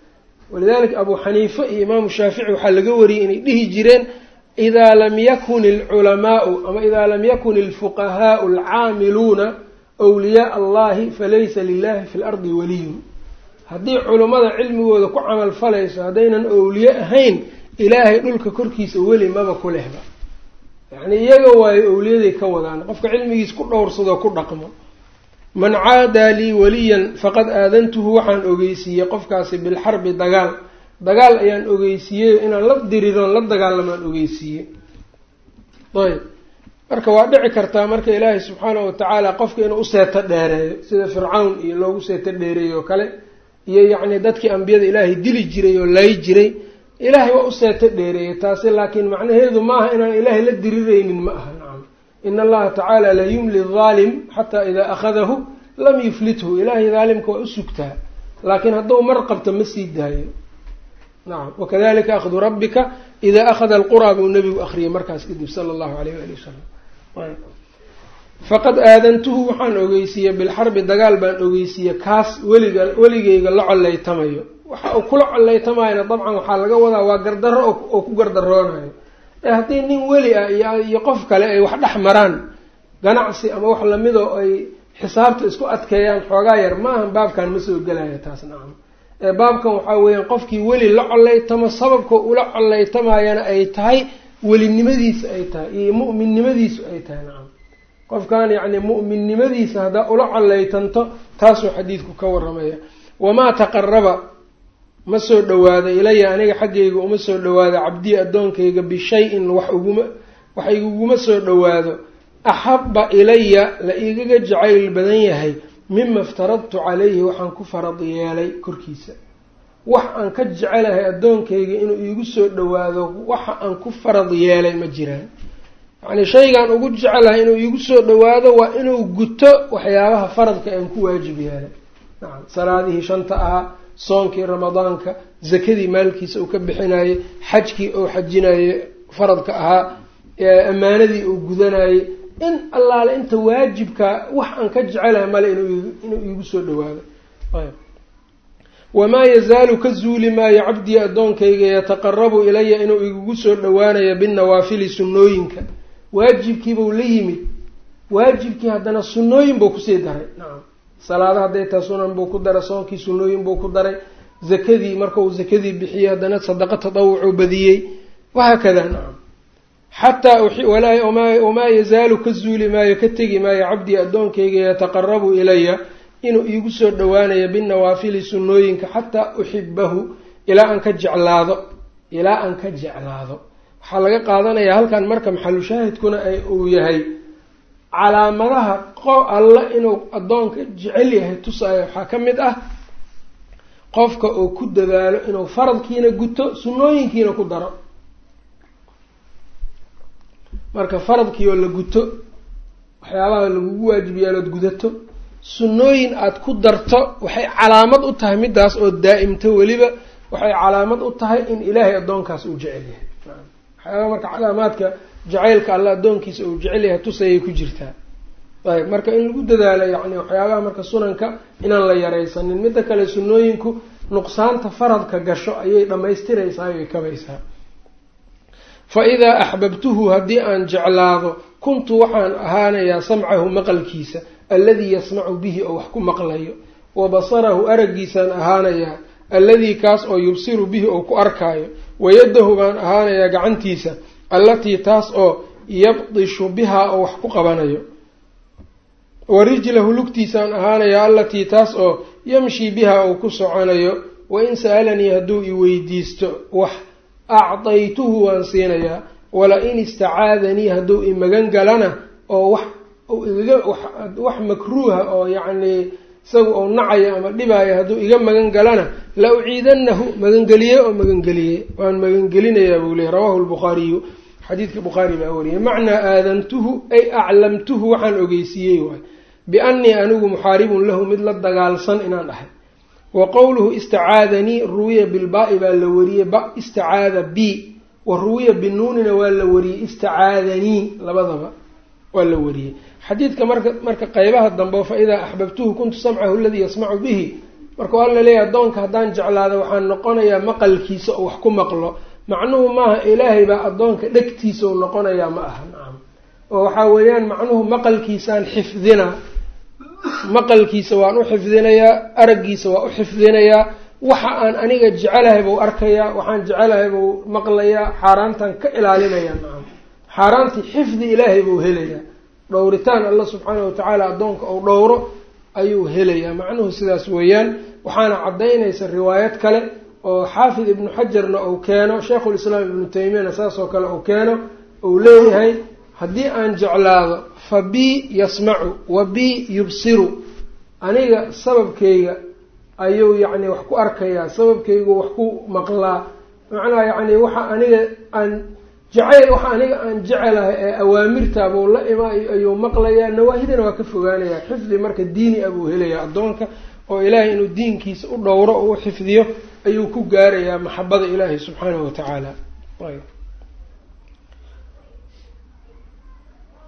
walidalika abu xaniife iyo imaamu shaafici waxaa laga wariyey inay dhihi jireen idaa lam yakun alculamaau ama idaa lam yakun alfuqahaau alcaamiluuna wliyaaa allahi falaysa lilahi fi lardi waliyun. Haddii culummada cilmigooda ku camal falayso haddaynan owliye ahayn ilaahay dhulka korkiisa weli maba ku lehba. Yacnii iyaga waayo owliyaday ka wadaan qofka cilmigiis ku dhowrsadoo ku dhaqmo man caadaa lii waliyan faqad aadantuhu waxaan ogeysiiyey qofkaasi bilxarbi dagaal. Dagaal ayaan ogeysiiyey inaan la diriiroon la dagaalamaan ogeysiiyey. Ayb. Marka waa dhici kartaa marka ilaahay subxaana wa tacaala qofka inuu u seeto dheereeyo sida fircawn iyo loogu seeto dheereeyo oo kale iyo yacni dadkii ambiyada ilaahay dili jiray oo lay jiray ilaahay waa u seeto dheereeyey taasi laakiin macnaheedu maaha inaan ilaahay la dirireynin ma aha in allaha tacaala la yumli daalim xataa idaa akhadahu lam yuflithu ilaahay daalimka waa u sugtaa laakiin hadduu mar qabto ma sii daayo nacam wakadalika akhdu rabbika idaa akhada alquraa buu nebigu akhriyay markaas kadib sala allahu alayh waali wasalam faqad aadantuhu waxaan ogeysiiyey bilxarbi dagaal baan ogeysiiyey kaas weliga weligeyga la coleytamayo waxa uu kula coleytamayana dabcan waxaa laga wadaa waa gardarro oo ku gardaroonayo haddii nin weli ah iyo qof kale ay wax dhex maraan ganacsi ama wax la mid oo ay xisaabta isku adkeeyaan xoogaa yar maahan baabkan ma soo gelaya taas nacam. Ee baabkan waxaa weeyaan qofkii weli la coleytamo sababka ula coleytamayana ay tahay welinimadiisa ay tahay iyo mu'minnimadiisu ay tahay nacam. Qofkan yacni mu'minnimadiisa haddaa ula coleytanto taasuu xadiidku ka waramaya wamaa taqaraba ma soo dhawaado ilaya aniga xaggayga uma soo dhawaado cabdii addoonkayga bishay-in wax uguma wax iguguma soo dhawaado. Axabba ilaya la igaga jacayl badan yahay mima iftaradtu calayhi waxaan ku farad yeelay korkiisa. Wax aan ka jecelahay addoonkayga inuu iigu soo dhawaado waxa aan ku farad yeelay ma jiraan. Yacnii shaygaan ugu jecelahay inuu iigu soo dhawaado waa inuu guto waxyaabaha faradka aan ku waajib yeelay. Nacam salaadihii shanta ahaa soonkii ramadaanka zakadii maalkiisa uu ka bixinayey xajkii uu xajinayey faradka ahaa ammaanadii uu gudanayey in allaale inta waajibka wax aan ka jecelahay male inuu iigu soo dhawaado. Wamaa yazaalu ka zuuli maayo cabdii addoonkayga yataqarabu ilaya inuu igugu soo dhawaanayo binnawaafili sunnooyinka. Waajibkiibuu la yimid. Waajibkii haddana sunnooyin buu ku sii daray. Nacam salaada hadday taha sunan buu ku daray soonkii sunnooyin buu ku daray zakadii marka uu zakadii bixiyey haddana sadaqo tatawucuu badiyey. Wahaakada nacam xataa wamaa yazaalu ka zuuli maayo ka tegi maayo cabdii addoonkayga yataqarabu ilaya inuu iigu soo dhawaanayo binnawaafili sunnooyinka xataa uxibahu ilaa aan ka jeclaado ilaa aan ka jeclaado. Waxaa laga qaadanayaa halkan marka maxalu shaahidkuna ay uu yahay calaamadaha qo alla inuu addoonka jecel yahay tusaayo waxaa ka mid ah qofka uu ku dadaalo inuu faradkiina guto sunnooyinkiina ku daro. Marka faradkii oo la guto waxyaabaha lagugu waajib yaalood gudato sunnooyin aada ku darto waxay calaamad u tahay middaas oo daa'imto weliba waxay calaamad u tahay in ilaahay addoonkaas uu jecel yahay. Waxyaabaa marka calaamaadka jacaylka alla addoonkiisa uu jecel yahay tusayay ku jirtaa. Ayb marka in lagu dadaalo yacni waxyaabaha marka sunanka inaan la yaraysanin. Midda kale sunnooyinku nuqsaanta faradka gasho ayay dhammaystiraysaa ayay kabaysaa. Fa idaa axbabtuhu haddii aan jeclaado kuntu waxaan ahaanayaa samcahu maqalkiisa alladii yasmacu bihi oo wax ku maqlayo. Wa basarahu araggiisaan ahaanayaa alladii kaas oo yubsiru bihi oo ku arkaayo. Wayaddahu baan ahaanayaa gacantiisa allatii taas oo yabdishu bihaa oo wax ku qabanayo. Wa rijlahu lugtiisaan ahaanayaa allatii taas oo yamshii bihaa uu ku soconayo. Wa in sa'alanii hadduu i weydiisto wax acdaytuhu waan siinayaa. Wala in istacaadanii hadduu i magan galana oo wax igaga wax makruuha oo yacnii isaga ou nacayo ama dhibaayo hadduu iga magan galana la uciidanahu magangeliye oo magangeliye. Waan magangelinayaa buu leeyay rawahu lbukhaariyu xadiidka bukhaari baa wariyay macnaa aadantuhu ay aclamtuhu waxaan ogeysiiyey waay. Biannii anigu muxaaribun lahu mid la dagaalsan inaan ahay wa qowluhu istacaadanii ruwiya bilbaa'i baa la wariyey ba istacaada b wa ruwiya binuunina waa la wariyey istacaadanii labadaba waa la wariyey xadiidka marka marka qeybaha dambe fa idaa axbabtuhu kuntu samcahu aladii yasmacu bihi. Marka waa la leeyahay addoonka haddaan jeclaado waxaan noqonayaa maqalkiisa oo wax ku maqlo. Macnuhu maaha ilaahay baa addoonka dhegtiisa u noqonayaa ma aha nacam oo waxaa weeyaan macnuhu maqalkiisaan xifdinaa maqalkiisa waan u xifdinayaa araggiisa waa u xifdinayaa. Waxa aan aniga jecelahay buu arkayaa waxaan jecelahay buu maqlayaa. Xaaraantan ka ilaalinayaa nacam xaaraantii xifdi ilaahay buu helayaa dhowritaan allah subxaana watacaala addoonka uu dhowro ayuu helayaa. Macnuhu sidaas weeyaan waxaana caddaynaysa riwaayad kale oo xaafid ibnu xajarna uu keeno sheikhulislaam ibnu taymiyana saasoo kale uu keeno uu leeyahay haddii aan jeclaado fa bii yasmacu wa bii yubsiru. Aniga sababkayga ayuu yacni wax ku arkayaa sababkaygu wax ku maqlaa. Macnaha yacni waxa aniga aan jacayl waxa aniga aan jecelahay ee awaamirtaabuu la imaayo ayuu maqlayaa. Nawaahidana waa ka fogaanayaa xifdi marka diini ah buu helayaa. Addoonka oo ilaahay inuu diinkiisa u dhowro oo u xifdiyo ayuu ku gaarayaa maxabada ilaahi subxaanahu watacaala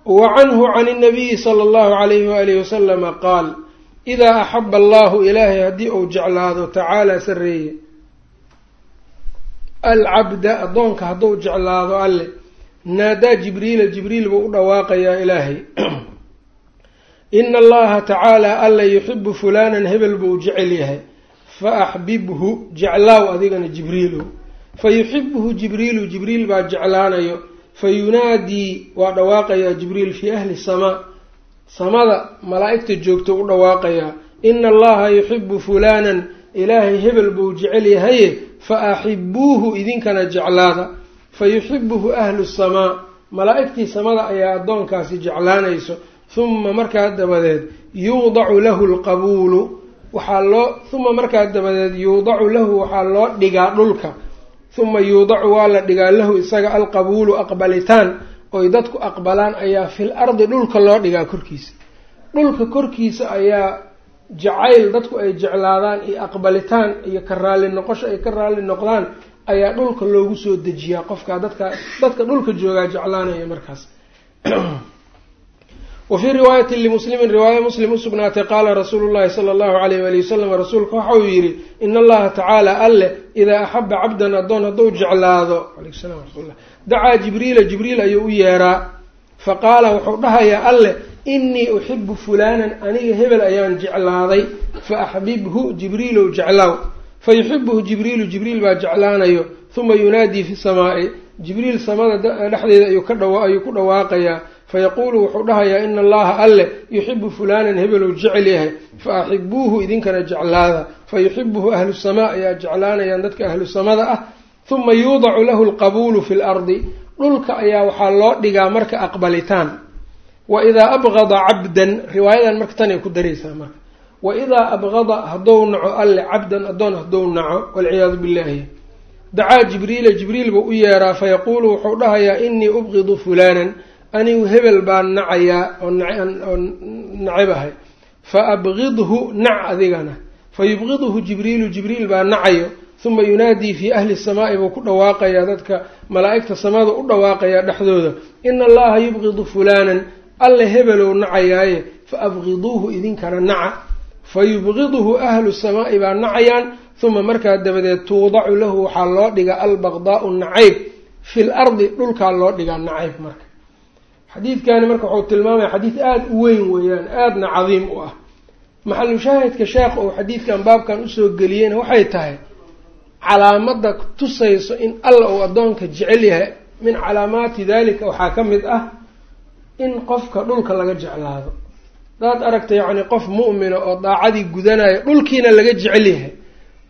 wa canhu can اnabiyi sala allahu alayhi waalihi wasalama qaal idaa axaba allahu ilaahay haddii uu jeclaado tacaala sareeye alcabda addoonka hadduu jeclaado alle naadaa jibriila jibriil buu u dhawaaqayaa ilaahay. Ina allaha tacaala alla yuxibu fulaanan hebel buu jecel yahay. Fa axbibhu jeclaaw adigana jibriilow fa yuxibuhu jibriilu jibriil baa jeclaanayo. Fa yunaadii waa dhawaaqayaa jibriil fii ahli samaa. Samada malaa-igta joogto u dhawaaqayaa. Ina allaha yuxibu fulaanan ilaahay hebel buu jecel yahaye fa axibuuhu idinkana jeclaada fa yuxibuhu ahlu samaa malaa-igtii samada ayaa addoonkaasi jeclaanayso huma markaa dabadeed yuudacu lahu lqabuulu waxaa loo huma markaa dabadeed yuudacu lahu waxaa loo dhigaa dhulka huma yuudacu waa la dhigaa lahu isaga alqabuulu aqbalitaan oy dadku aqbalaan ayaa fil ardi dhulka loo dhigaa korkiisa dhulka korkiisa ayaa jacayl dadku ay jeclaadaan iyo aqbalitaan iyo ka raalli noqosho ay ka raalli noqdaan ayaa dhulka loogu soo dejiyaa qofka dadka dadka dhulka joogaa jeclaanaya markaas. Wa fii riwaayati limuslimin riwaaya muslim usugnaatay qaala rasuulu llahi sala allahu alayh waali wasalam rasuulka waxa uu yidhi ina allaha tacaala alle idaa axaba cabdan addoon hadduu jeclaado alaykum salam raxmatullah dacaa jibriila jibriil ayuu u yeeraa fa qaala wuxuu dhahayaa alle inii uxibu fulaanan aniga hebel ayaan jeclaaday fa axbibhu jibriilow jeclaaw fa yuxibuhu jibriilu jibriil baa jeclaanayo huma yunaadii fi samaa'i. Jibriil samada dhexdeeda ayuu ku dhawaaqayaa. Fayaquulu wuxuu dhahayaa ina allaha alle yuxibu fulaanan hebelow jecel yahay fa axibuuhu idinkana jeclaada. Fa yuxibuhu ahlu samaa ayaa jeclaanayaan dadka ahlu samada ah. Huma yuudacu lahu lqabuulu fi lardi dhulka ayaa waxaa loo dhigaa marka aqbalitaan wa idaa abqada cabdan riwaayadan marka tanay ku daraysaa marka. Wa idaa abqada haddou naco alle cabdan addoon haddou naco walciyaadu billahi dacaa jibriila jibriil buu u yeeraa fayaquulu wuxuu dhahayaa inii ubqidu fulaanan anigu hebel baan nacayaa oo oo nacibahay fa abqidhu nac adigana. Fa yubqiduhu jibriilu jibriil baa nacayo. Huma yunaadii fii ahli samaa'i buu ku dhawaaqayaa dadka malaa'igta samada u dhawaaqayaa dhexdooda. Ina allaha yubqidu fulaanan alle hebelow nacayaaye fa abqiduuhu idinkana naca fa yubqiduhu ahlu samaa'i baa nacayaan huma markaa dabadeed tuudacu lahu waxaa loo dhigaa albaqdaau nacayb fil ardi dhulkaa loo dhigaa nacayb marka. Xadiidkani marka wuxuu tilmaamaya xadiid aada u weyn weeyaan aadna cadiim u ah. Maxalu shaahidka sheekh uu xadiidkan baabkan u soo geliyeyna waxay tahay calaamada tusayso in alla uu addoonka jecel yahay min calaamaati dalika waxaa ka mid ah in qofka dhulka laga jeclaado. Hadaad aragta yacni qof mu'mina oo daacadii gudanayo dhulkiina laga jecel yahay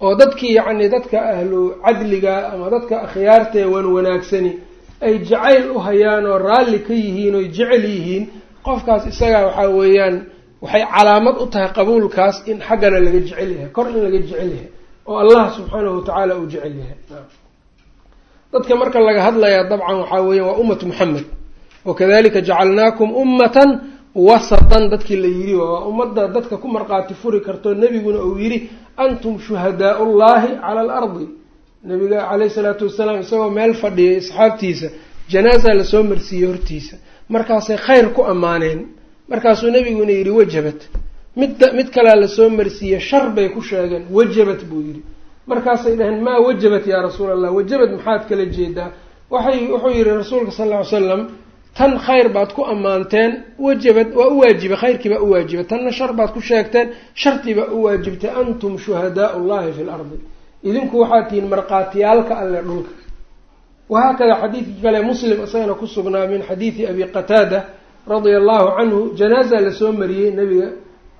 oo dadkii yacni dadka ahlu cadliga ama dadka akhyaartae wan wanaagsani ay jacayl u hayaan oo raalli ka yihiin oy jecel yihiin qofkaas isagaa waxaa weeyaan waxay calaamad u tahay qabuulkaas in xaggana laga jecel yahay kor in laga jecel yahay oo allah subxaanahu watacaala uu jecel yahay. Dadka marka laga hadlayaa dabcan waxaa weeyan waa ummatu moxamed wakadalika jacalnaakum ummatan wasatan dadkii la yidhi waa ummadda dadka ku marqaati furi karto nebiguna uu yidhi antum shuhadaau llahi cala alardi nabiga caleyhi salaatu wasalaam isagoo meel fadhiyay asxaabtiisa janaaza la soo marsiiyey hortiisa markaasay khayr ku ammaaneen markaasuu nebiguna yidhi wajabat mid mid kalea la soo marsiiyey shar bay ku sheegeen wajabat buu yidhi markaasay dhaheen maa wajabat yaa rasuul allah wajabad maxaad kala jeedaa waxay wuxuu yihi rasuulka sal ll ly slam tan khayr baad ku ammaanteen wajabad waa u waajibay khayrkii baa u waajibay tanna shar baad ku sheegteen shartii baa u waajibtay antum shuhadaau llahi fi lardi idinku waxaad tihiin markhaatiyaalka alle dhulka. Wahaakada xadiidkii kale muslim isagana ku sugnaa min xadiidi abi qataada radia allahu canhu janaaza la soo mariyey nabiga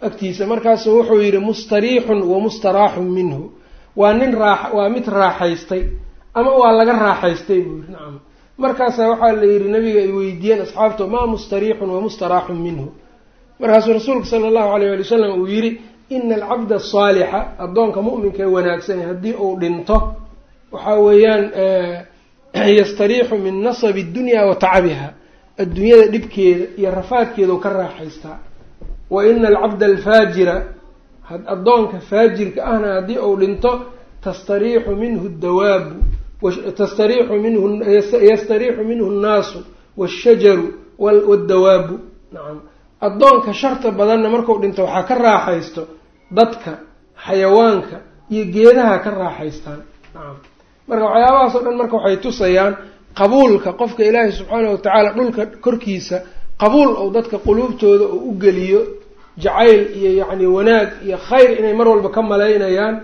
agtiisa. Markaasu wuxuu yihi mustariixun wa mustaraaxun minhu. Waa nin raa waa mid raaxaystay ama waa laga raaxaystay buu yihi nacam markaasaa waxaa la yihi nabiga ay weydiiyeen asxaabto maa mustariixun wa mustaraaxun minhu. Markaasuu rasuulka sala allahu alayh ali wasalam uu yihi ina alcabda asaalixa addoonka mu'minka ee wanaagsan haddii uu dhinto waxaa weeyaan yastariixu min nasabi dunya wa tacabiha adduunyada dhibkeeda iyo rafaadkeeda u ka raaxaystaa. Wa ina alcabda alfaajira addoonka faajirka ahna haddii uu dhinto tastariixu minhu dawaabu yastariixu minhu nnaasu waashajaru waddawaabu nacam addoonka sharta badanna marku dhinto waxaa ka raaxaysto dadka xayawaanka iyo geedaha ka raaxaystaan nacam marka waxyaabahaas o dhan marka waxay tusayaan qabuulka qofka ilaahay subxaanahu watacaala dhulka korkiisa qabuul ou dadka quluubtooda uu u geliyo jacayl iyo yacni wanaag iyo khayr inay mar walba ka malaynayaan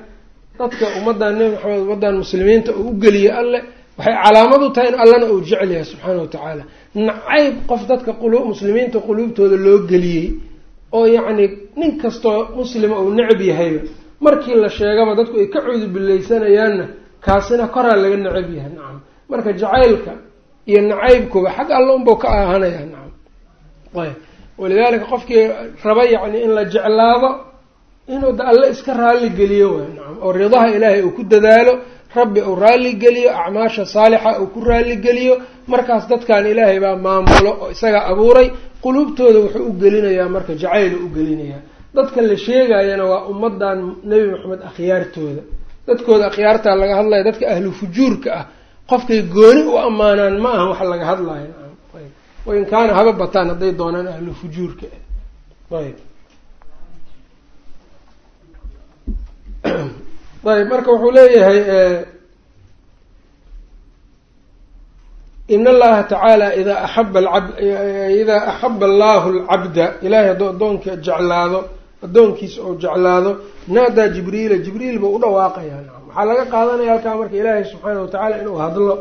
dadka ummaddan nebi maxamed ummaddan muslimiinta uu u geliyo alle waxay calaamad u tahay in allana uu jecel yahay subxaana wa tacaala. Nacayb qof dadka qulu muslimiinta quluubtooda loo geliyey oo yacni nin kastoo muslima uu necab yahayba markii la sheegaba dadku ay ka cuudubilaysanayaanna kaasina koraa laga necab yahay nacam. Marka jacaylka iyo nacaybkuba xag alla unbau ka ahanaya nacam. Ayb. Walidaalika qofkii raba yacni in la jeclaado inuu da alle iska raalli geliyo waay. Nacam oo ridaha ilaahay uu ku dadaalo rabbi uu raalli geliyo acmaasha saalixa uu ku raalli geliyo. Markaas dadkan ilaahay baa maamulo oo isagaa abuuray. Quluubtooda wuxuu u gelinayaa marka jacaylu u gelinayaa. Dadka la sheegayana waa ummadan nebi maxamed akhyaartooda. Dadkooda akhyaartaa laga hadlaya dadka ahlu fujuurka ah. Qofkay gooni u ammaanaan ma aha wax laga hadlayo wain kaana haba bataan hadday doonaan ahlu fujuurka. Ayb ayb marka wuxuu leeyahay in allaha tacaala idaa axaba idaa axaba allahu alcabda ilahay hadduu addoonka jeclaado addoonkiisa oo jeclaado naadaa jibriila jibriil buu u dhawaaqayaa. Waxaa laga qaadanaya halkaa marka ilaahay subxaana wa tacaala inuu hadlo.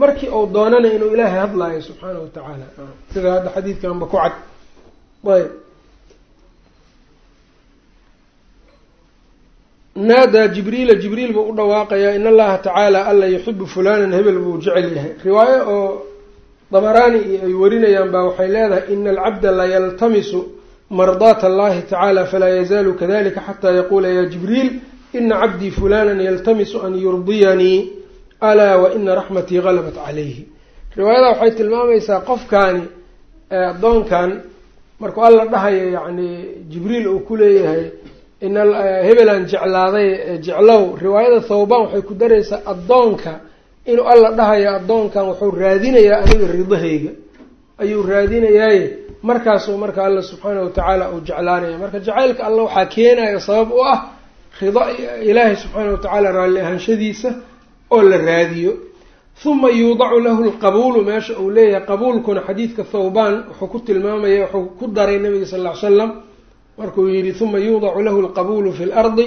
Markii uu doonana inuu ilaahay hadlaayo subxaana wa tacaala sida hadda xadiidkanba ku cad. Ayb naadaa jibriila jibriil buu u dhawaaqayaa in allaha tacaala alla yuxibu fulanan hebel buu jecel yahay. Riwaayo oo dabaraani iyo ay warinayaan baa waxay leedahay ina alcabda la yaltamisu mardaat allahi tacaala falaa yazaalu kadalika xataa yaquula ya jibriil ina cabdii fulanan yaltamisu an yurdiyanii alaa wa ina raxmatii galabat calayhi. Riwaayada waxay tilmaamaysaa qofkaani addoonkan markuu alla dhahayo yacni jibriil uu ku leeyahay in hebelaan jeclaaday jeclow. Riwaayada thawbaan waxay ku daraysaa addoonka. Inuu alla dhahayo addoonkan wuxuu raadinayaa aniga ridahayga. Ayuu raadinayaaye. Markaasuu marka alla subxaana wa tacaala uu jeclaanaya. Marka jacaylka alla waxaa keenaya sabab u ah rida ilaahay subxaana wa tacaala raalli ahaanshadiisa oo la raadiyo. Huma yuudacu lahu lqabuulu meesha uu leeyahay qabuulkuna xadiidka thawbaan wuxuu ku tilmaamaya wuxuu ku daray nabiga sal ll ly slam markuu yihi huma yuudacu lahu lqabuulu fi lardi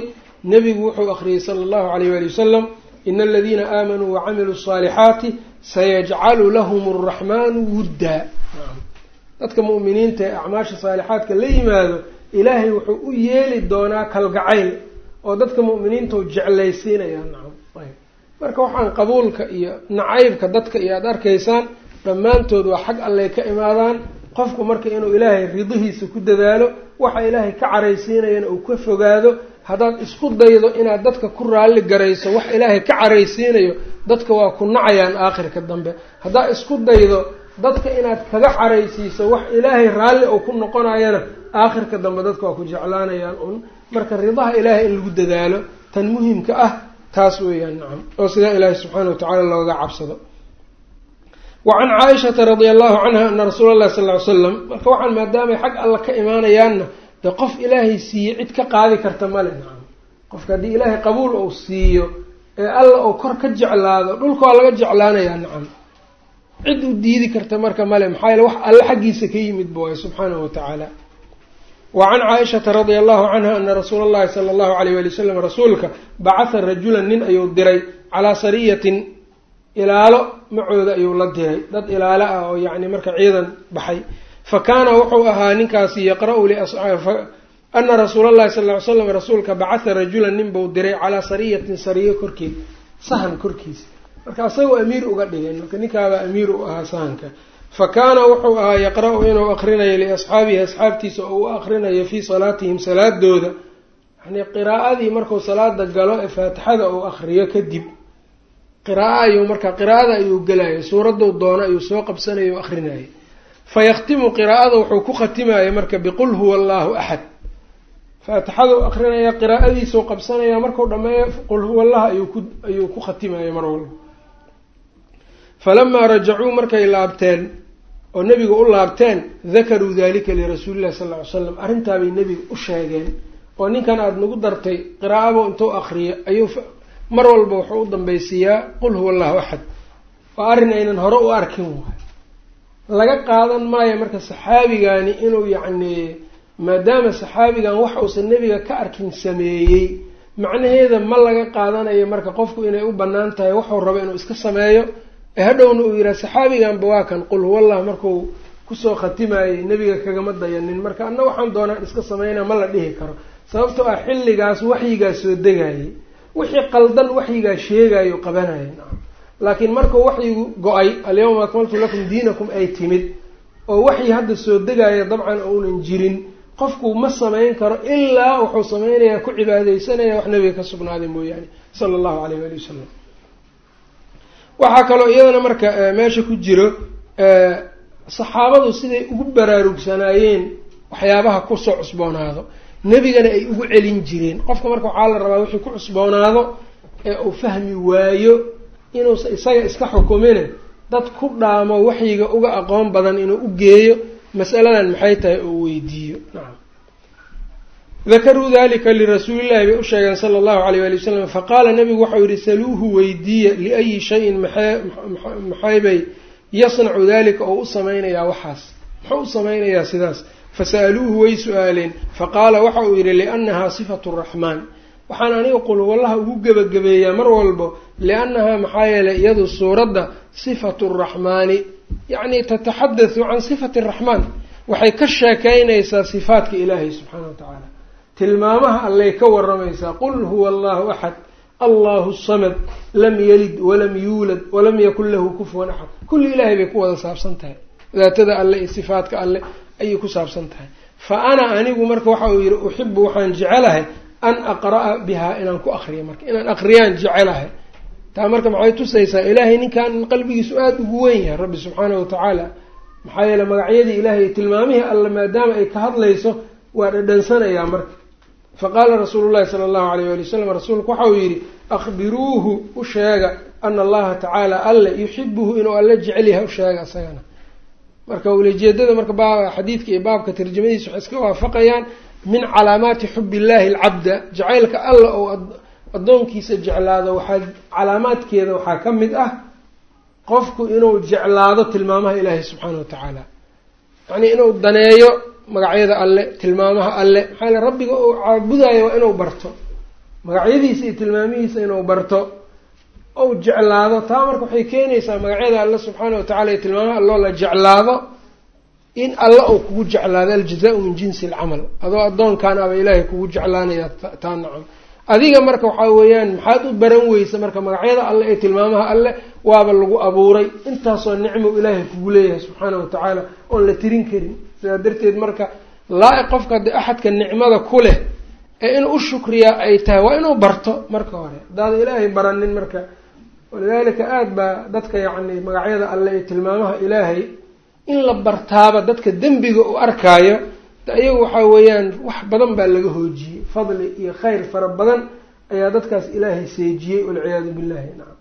nebigu wuxuu akhriyey sala allahu alayh wali wasalam ina aladiina aamanuu wacamiluu asaalixaati sayajcalu lahum araxmaanu wuddaa dadka mu'miniinta ee acmaasha saalixaadka la yimaado ilaahay wuxuu u yeeli doonaa kalgacayl oo dadka mu'miniintau jeclaysiinaya nacam ayb. Marka waxaan qabuulka iyo nacaybka dadka iyo aada arkaysaan dhammaantood waa xag allay ka imaadaan qofku marka inuu ilaahay ridihiisa ku dadaalo waxa ilaahay ka caraysiinayana uu ka fogaado haddaad isku daydo inaad dadka ku raalli garayso wax ilaahay ka caraysiinayo dadka waa ku nacayaan aakhirka dambe. Haddaad isku daydo dadka inaad kaga caraysiiso wax ilaahay raalli oo ku noqonayana aakhirka dambe dadka waa ku jeclaanayaan un marka ridaha ilaahay in lagu dadaalo tan muhimka ah taas weeyaan nacam oo sidaa ilaahay subxaana wa tacaala looga cabsado wa can caaishata radia allahu canha ana rasuula allahi sal ly slam marka waxaan maadaamay xag alla ka imaanayaanna de qof ilaahay siiyey cid ka qaadi karta male nacam qofka haddii ilaahay qabuul uu siiyo ee alla uu kor ka jeclaado dhulka waa laga jeclaanayaa nacam cid u diidi karta marka male maxaa yaele wax alle xaggiisa ka yimid ba waay subxaanahu watacaala wa can caaishata radia allahu canha ana rasuula allahi sala allahu alayh wali wasalam rasuulka bacatha rajulan nin ayuu diray calaa sariyatin ilaalo macooda ayuu la diray. Dad ilaalo ah oo yacni marka ciidan baxay. Fa kaana wuxuu ahaa ninkaasi yaqra-u ana rasuula llahi sal ly slam rasuulka bacatha rajulan nin buu diray calaa sariyatin sariyo korkeed sahan korkiisa. Marka asagoo amiir uga dhigeen marka ninkaabaa amiir u ahaa sahanka. Fa kaana wuxuu ahaa yaqra-u inuu akrinayo liasxaabihi asxaabtiisa oo u akrinayo fii salaatihim salaadooda yani qiraa'adii markuu salaada galo ee faatixada uu akriyo kadib qiraaa ayuu marka qiraa'ada ayuu gelayo suuraduu doono ayuu soo qabsanayo o akrinayo fa yakhtimu qiraa'ada wuxuu ku khatimayo marka biqul huwa allahu axad faatixaduu akrinaya qiraa'adiisuu qabsanaya markuu dhameeyo qul huwa allah ayuu ku khatimayo mar walba. Falamaa rajacuu markay laabteen oo nebiga u laabteen dakaruu dalika lirasuulillahi sal ly slam arrintaabay nebiga u sheegeen oo ninkan aada nagu dartay qiraa'abo intuu akriyo ayuu mar walba wuxuu u dambaysiiyaa qul huwa allahu axad waa arrin aynan hore u arkin waay. Laga qaadan maayo marka saxaabigani inuu yacni maadaama saxaabigan wax uusan nebiga ka arkin sameeyey macnaheeda ma laga qaadanayo marka qofku inay u bannaan tahay waxuu rabo inuu iska sameeyo. Ee hadhowna uu yidhaha saxaabiganba waa kan qul huwallah markuu ku soo khatimayey nebiga kagama dayanin. Marka anna waxaan doonaan iska sameynaa ma la dhihi karo. Sababtoo ah xilligaas waxyigaa soo degayay wixii qaldan waxyigaa sheegayo qabanaya laakiin markuu waxyigu go'ay alyawma akmaltu lakum diinakum ay timid oo waxyi hadda soo degaya dabcan ounan jirin qofku ma samayn karo ilaa wuxuu samaynayaa ku cibaadeysanaya wax nabiga ka sugnaaday mooyaane sala allahu alayh waali wasalam waxaa kaloo iyadana marka meesha ku jiro saxaabadu siday ugu baraarugsanaayeen waxyaabaha ku soo cusboonaado nebigana ay ugu celin jireen. Qofka marka waxaa la rabaa wixii ku cusboonaado ee uu fahmi waayo inuusa isaga iska xukumine dad ku dhaamo waxyiga uga aqoon badan inuu u geeyo masaladan maxay tahay oo weydiiyo. Nacam dakaruu dalika lirasuulillahi bay u sheegeen sala allahu alayh wali wasalam faqaala nabigu waxau yihi saluuhu weydiiya liayi shayin maxaybay yasnacu dalika oo u samaynayaa waxaas. Muxuu u samaynayaa sidaas fasa'aluuhu way su'aaleen faqaala waxa uu yihi liannahaa sifatu raxmaan waxaan aniga qulwallaha ugu gebagabeeyaa mar walbo liannahaa maxaa yeelay iyadu suuradda sifatu raxmaani yacni tataxadathu can sifati raxmaan waxay ka sheekeynaysaa sifaatka ilaahay subxaana wa tacaala tilmaamaha allay ka waramaysaa qul huwa allahu axad allahu samad lam yalid walam yuulad walam yakun lahu kufuwan axad kulli ilaahay bay ku wada saabsan tahay daatada alle iyo sifaatka alle ayay ku saabsan tahay. Fa ana anigu marka waxa uu yihi uxibu waxaan jecelahay an aqra'a bihaa inaan ku akriyo marka inaan akriyaan jecelahay. Taa marka maxay tusaysaa ilaahay ninkan in qalbigiisu aada ugu weyn yahay rabbi subxaanahu watacaala maxaa yeele magacyadii ilaahay tilmaamihii alle maadaama ay ka hadlayso waa dhadhansanayaa marka. Faqaala rasuulu llahi sala allahu alayh wali wasalam rasuulku waxa uu yidhi akhbiruuhu u sheega ana allaha tacaala alle yuxibuhu inuu alle jecel yahay u sheega isagana marka ulajeedada marka ba xadiidka iyo baabka tarjamadiisa waxay iska waafaqayaan min calaamaati xub illahi alcabda. Jacaylka alla oo addoonkiisa jeclaado waxaa calaamaadkeeda waxaa ka mid ah qofku inuu jeclaado tilmaamaha ilaahi subxaana wa tacaala. Yacnii inuu daneeyo magacyada alle tilmaamaha alle. Maxaa rabbiga uu caabudayo waa inuu barto. Magacyadiisa iyo tilmaamihiisa inuu barto ou jeclaado. Taa marka waxay keenaysaa magacyada alle subxaana wa tacala iyo tilmaamaha alloo la jeclaado in alla uu kugu jeclaado aljaza-u min jinsi alcamal. Adoo addoonkan aba ilaahay kugu jeclaanaya taa nacam. Adiga marka waxaa weeyaan maxaad u baran weysa marka magacyada alle ee tilmaamaha alle waaba lagu abuuray. Intaasoo nicmo ilaahay kugu leeyahay subxaana wa tacaala oon la tirin karin. Sidaa darteed marka laa-i qofka haddii axadka nicmada ku leh ee inuu u shukriyaa ay tahay waa inuu barto marka hore. Haddaada ilaahay baranin marka walidaalika aada baa dadka yacni magacyada alle iyo tilmaamaha ilaahay in la bartaaba dadka dembiga u arkaayo. Ayagu waxaa weeyaan wax badan baa laga hoojiyey. Fadli iyo khayr fara badan ayaa dadkaas ilaahay seejiyey walciyaadu billahi nacam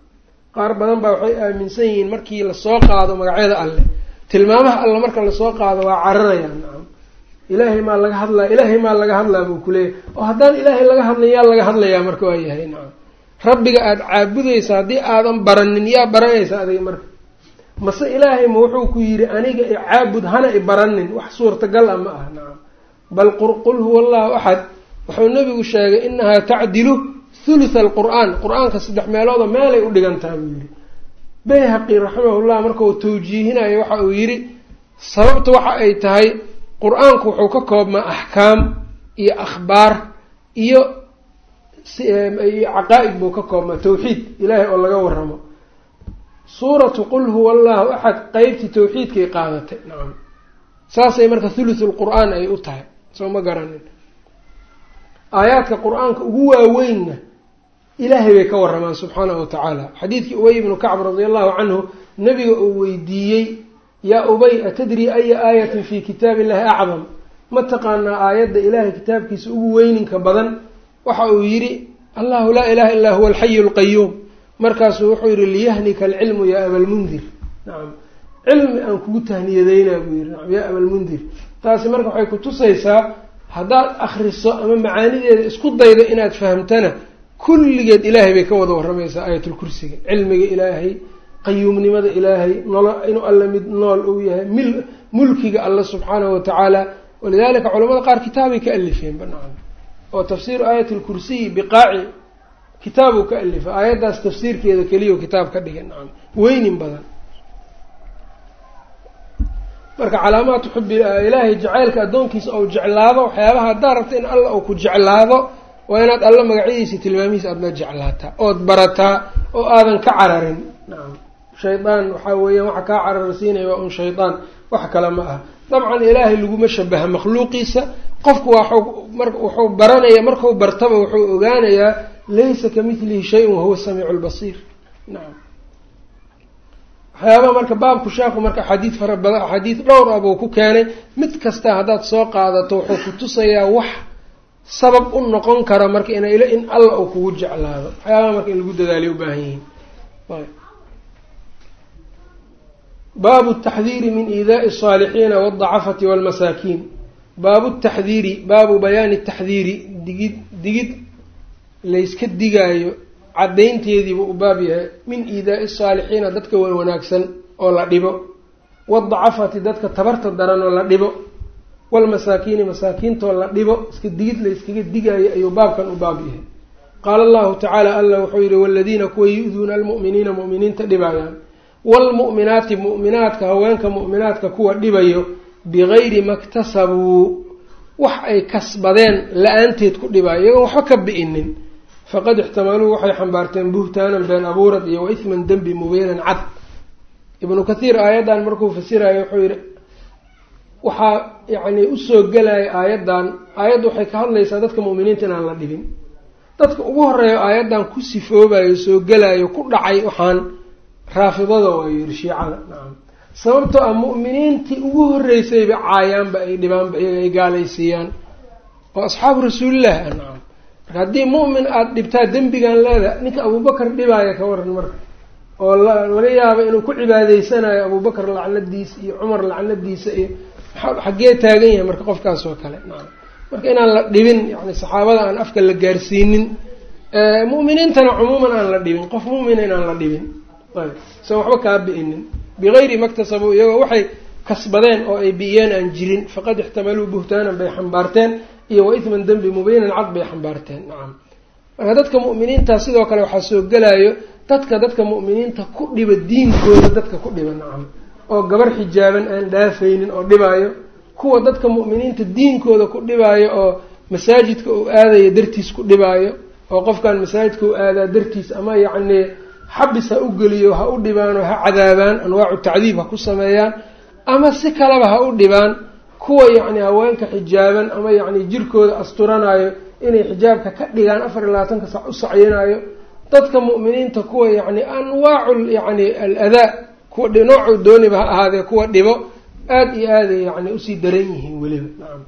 qaar badan baa waxay aaminsan yihiin markii la soo qaado magacyada alle. Tilmaamaha alle marka la soo qaado waa cararayaan. Nacam ilaahay maa laga hadlaa ilaahay maa laga hadlaa buu kuleeyahy oo haddaan ilaahay laga hadlin yaa laga hadlayaa marka waa yahay. Nacam rabbiga aada caabudaysa haddii aadan baranin yaa baranaysa adiga marka. Mase ilaahay ma wuxuu ku yidhi aniga i caabud hana i baranin. Wax suurtagal a ma aha nacam bal qul huwa allahu axad wuxuu nabigu sheegay inahaa tacdilu thulutha alqur-aan qur'aanka saddex meelooda meelay u dhigantaha buu yidhi. Bayhaqi raximahullah marka uu tawjiihinayo waxa uu yidhi sababta waxa ay tahay qur'aanku wuxuu ka koobmaa axkaam iyo akhbaar iyo caqaa-id buu ka koobmaa tawxiid ilaahay oo laga waramo suuratu qul huwa allahu axad qeybtii tawxiidkay qaadatay. Nacam saasay marka thuluthu lqur-aan ay u tahay soo ma garanin. Aayaadka qur'aanka ugu waaweynna ilaahay bay ka waramaan subxaanahu watacaala xadiidkii ubay ibnu kacb radi allahu canhu nabiga uu weydiiyey yaa ubay atadri aya aayatin fi kitaabi illahi acdam? Ma taqaanaa aayadda ilaahay kitaabkiisa ugu weyninka badan waxa uu yidhi allahu laa ilaha illaa huwa alxayu lqayuum markaasuu wuxuu yihi liyahnika alcilmu yaa abalmundir nacam cilmi aan kugu tahniyadaynaa buu yihi nacam yaa abalmundir taasi marka waxay kutusaysaa haddaad akriso ama macaanideeda isku daydo inaad fahamtana kulligeed ilaahay bay ka wada waramaysaa aayatulkursiga cilmiga ilaahay qayuumnimada ilaahay nolo inuu alla mid nool uu yahay mil mulkiga alla subxaanahu watacaala walidalika culamada qaar kitaabay ka alifeen banacam oo tafsiiru aayat lkursiyi biqaaci kitaabuu ka alifa. Aayaddaas tafsiirkeeda keliya kitaab ka dhigay. Nacam weynin badan. Marka calaamaatu xubi ilaahay jacaylka addoonkiisa ou jeclaado waxyaabaha haddaad rabta in alla uu ku jeclaado waa inaad alla magacyadiisa tilmaamihiisa aada la jeclaataa. Ood barataa oo aadan ka cararin. Nacam shaydaan waxaa weeyaan waxa kaa cararsiinaya waa un shaydaan wax kale ma aha dabcan ilaahay laguma shabaha makhluuqiisa. Qofku wuxuu baranaya markuu bartaba wuxuu ogaanayaa laysa ka midlihi shay-un wahuwa samiicu lbasiir nacam waxyaabaha marka baabku sheekhu marka axaadiid fara badan axaadiid dhowr ah buu ku keenay. Mid kasta haddaad soo qaadato wuxuu ku tusayaa wax sabab u noqon kara marka ina in alla uu kugu jeclaado. Waxyaabaha marka in lagu dadaalay ubaahan yihiin baabu taxdiiri min iidaai asaalixiina waaldacafati walmasaakiin baabu taxdiiri baabu bayaani taxdiiri digid digid layska digaayo caddaynteediibuu u baab yahay min iidaai saalixiina dadka wan wanaagsan oo la dhibo waaldacafati dadka tabarta daran oo la dhibo walmasaakiini masaakiintoo la dhibo iska digid layskaga digaayo ayuu baabkan u baab yahay. Qaala allahu tacaala alla wuxuu yihi waladiina kuwa yu-duuna almu'miniina mu'miniinta dhibayaan waalmu'minaati mu'minaadka haweenka mu'minaadka kuwa dhibayo bigayri maktasabuu wax ay kasbadeen la'aanteed ku dhibayo iyagoon waxba ka bi-inin faqad ixtamaluu waxay xambaarteen buhtaanan been abuurad iyo wa dembi mubiinan cad ibnu kathiir aayaddan markuu fasirayo wuxuu yihi waxaa yacni u soo gelaya aayaddan aayaddu waxay ka hadlaysaa dadka mu'miniinta inaan la dhibin dadka ugu horreeya aayaddan ku sifoobayo soo gelayo ku dhacay waxaan raafidada waa yiri shiicada. Nacam sababtoo ah mu'miniintii ugu horreysayba caayaanba ay dhibaanba iyaga ay gaalaysiiyaan. Oo asxaabu rasuulillaah ah nacam marka haddii mu'min aada dhibtaa dembigan leeda ninka abuubakar dhibaaya ka waran marka oo laga yaabo inuu ku cibaadaysanayo abuubakar lacnadiisa iyo cumar lacnadiisa iyo xaggee taagan yahay marka qofkaas oo kale nacam marka inaan la dhibin yani saxaabada aan afka la gaarsiinin mu'miniintana cumuuman aan la dhibin qof mu'mina inaan la dhibin ayb. San waxba kaa bi-inin bigayri maktasabuu iyagoo waxay kasbadeen oo ay bi-iyeen aan jirin. Faqad ixtamaluu buhtaanan bay xambaarteen iyo wa isman dembi mubiinan cad bay xambaarteen. Nacam marka dadka mu'miniinta sidoo kale waxaa soo gelayo dadka dadka mu'miniinta ku dhiba diinkooda dadka ku dhiba nacam oo gabar xijaaban aan dhaafaynin oo dhibaayo. Kuwa dadka mu'miniinta diinkooda ku dhibaayo oo masaajidka uu aadayo dartiis ku dhibaayo. Oo qofkan masaajidka u aadaa dartiis ama yacni xabis ha u geliyo ha u dhibaanoo ha cadaabaan anwaacu tacdiib ha ku sameeyaan ama si kaleba ha u dhibaan kuwa yacni haweenka xijaaban ama yacni jirkooda asturanayo inay xijaabka ka dhigaan afar iyo labaatanka sac u sacyinayo dadka mu'miniinta kuwa yacni anwaacu yacni al-adaa kuwa noocuu dooniba ha ahaadee kuwa dhibo aada iyo aaday yacni u sii daran yihiin weliba. Nacam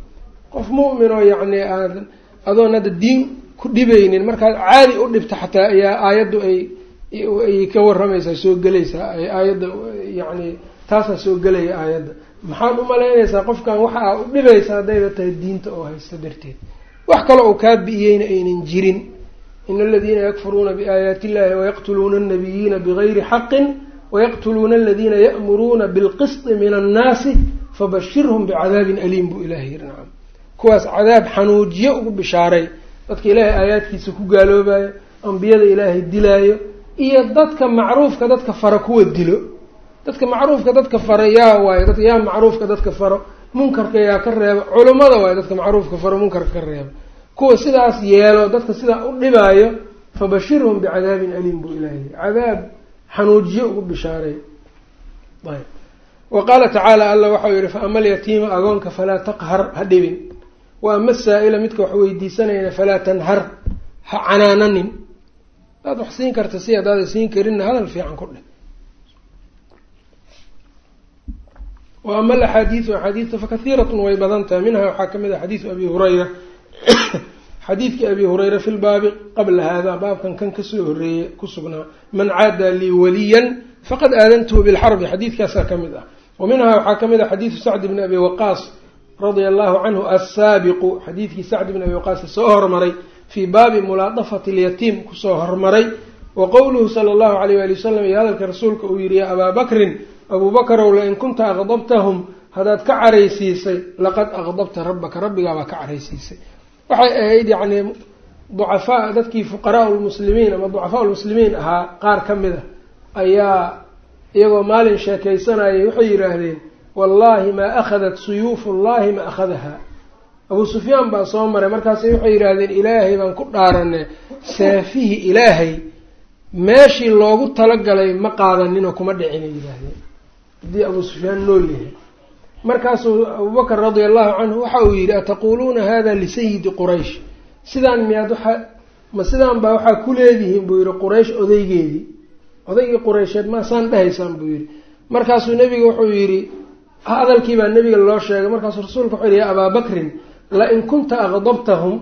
qof mu'min oo yacni aadan adoon hadda diin ku dhibaynin markaad caadi u dhibta xataa ayaa aayaddu ay ay ka waramaysaa soo gelaysaa aayadda yacni taasaa soo gelaya aayadda. Maxaad u malaynaysaa qofkan waxa aa u dhibaysa haddayba tahay diinta oo haysto darteed. Wax kale uu kaa bi'iyeyna aynan jirin. Ina aladiina yakfuruuna biaayaati illahi wayaqtuluuna annabiyiina bigayri xaqin wayaqtuluuna aladiina ya'muruuna bilqisdi min annaasi fabashirhum bicadaabin aliim buu ilahay yiri nacam kuwaas cadaab xanuujiyo ugu bishaaray. Dadka ilaahay aayaadkiisa ku gaaloobayo ambiyada ilaahay dilaayo iyo dadka macruufka dadka fara kuwa dilo dadka macruufka dadka fara yaa waayo dad yaa macruufka dadka faro munkarka yaa ka reeba. Culummada waayo dadka macruufka faro munkarka ka reeba. Kuwa sidaas yeelo dadka sidaa u dhibaayo fabashirhum bicadaabin aliim buu ilaahay cadaab xanuujiyo ugu bishaaray. Ayb. Wa qaala tacaala alla waxau yihi fa ama alyatiima agoonka falaa taqhar ha dhibin. Wa ama asaa'ila midka wax weydiisanayna falaa tanhar ha canaananin hadaad wax siin karta si haddaada siin karinna hadal fiican ku dheh. Wa ama alaxaadiidu axaadiidta fakaiiratun way badan tahay. Minha waxaa ka mid ah xadiidu abi hurayra. Xadiidkii abi hurayra fi lbaabi qabla hada baabkan kan ka soo horeeyey ku sugnaa. Man caada lii waliyan faqad aadantuhu bilxarbi xadiidkaasaa ka mid ah. Wa minhaa waxaa ka mid ah xadiidu sacd bni abi waqaas radia allahu canhu assaabiqu. Xadiidkii sacd bni abi waqaas soo hormaray fii baabi mulaadafati alyatiim ku soo hormaray wa qowluhu sala allahu alayh wali wasalam iyo hadalka rasuulka uu yihi ya abaa bakrin abuu bakarow lain kunta aqdabtahum haddaad ka caraysiisay laqad aqdabta rabbaka rabbigaabaa ka caraysiisay. Waxay ahayd yacni ducafaa dadkii fuqaraa lmuslimiin ama ducafaa lmuslimiin ahaa qaar ka mid a ayaa iyagoo maalin sheekaysanayay waxay yidhaahdeen wallaahi maa akhadat suyuufu llahi ma akhadaha abuu sufyaan baa soo maray. Markaas waxay yidhaahdeen ilaahay baan ku dhaaranay saafihii ilaahay meeshii loogu talagalay ma qaadaninoo kuma dhicinay yidhaahdeen. Haddii abuu sufyaan nool yahay. Markaasuu abubakr radia allahu canhu waxa uu yidhi ataquuluuna hada lisayidi quraysh? Sidaan miyaad waxa ma sidaan baa waxaa ku leedihiin buu yihi quraysh odaygeedii odaygii quraysheed maasaan dhahaysaan buu yihi markaasuu nebiga wuxuu yidhi hadalkii baa nebiga loo sheegay. Markaasuu rasuulka wuxuu yihi ya abaa bakrin lain kunta aqdabtahum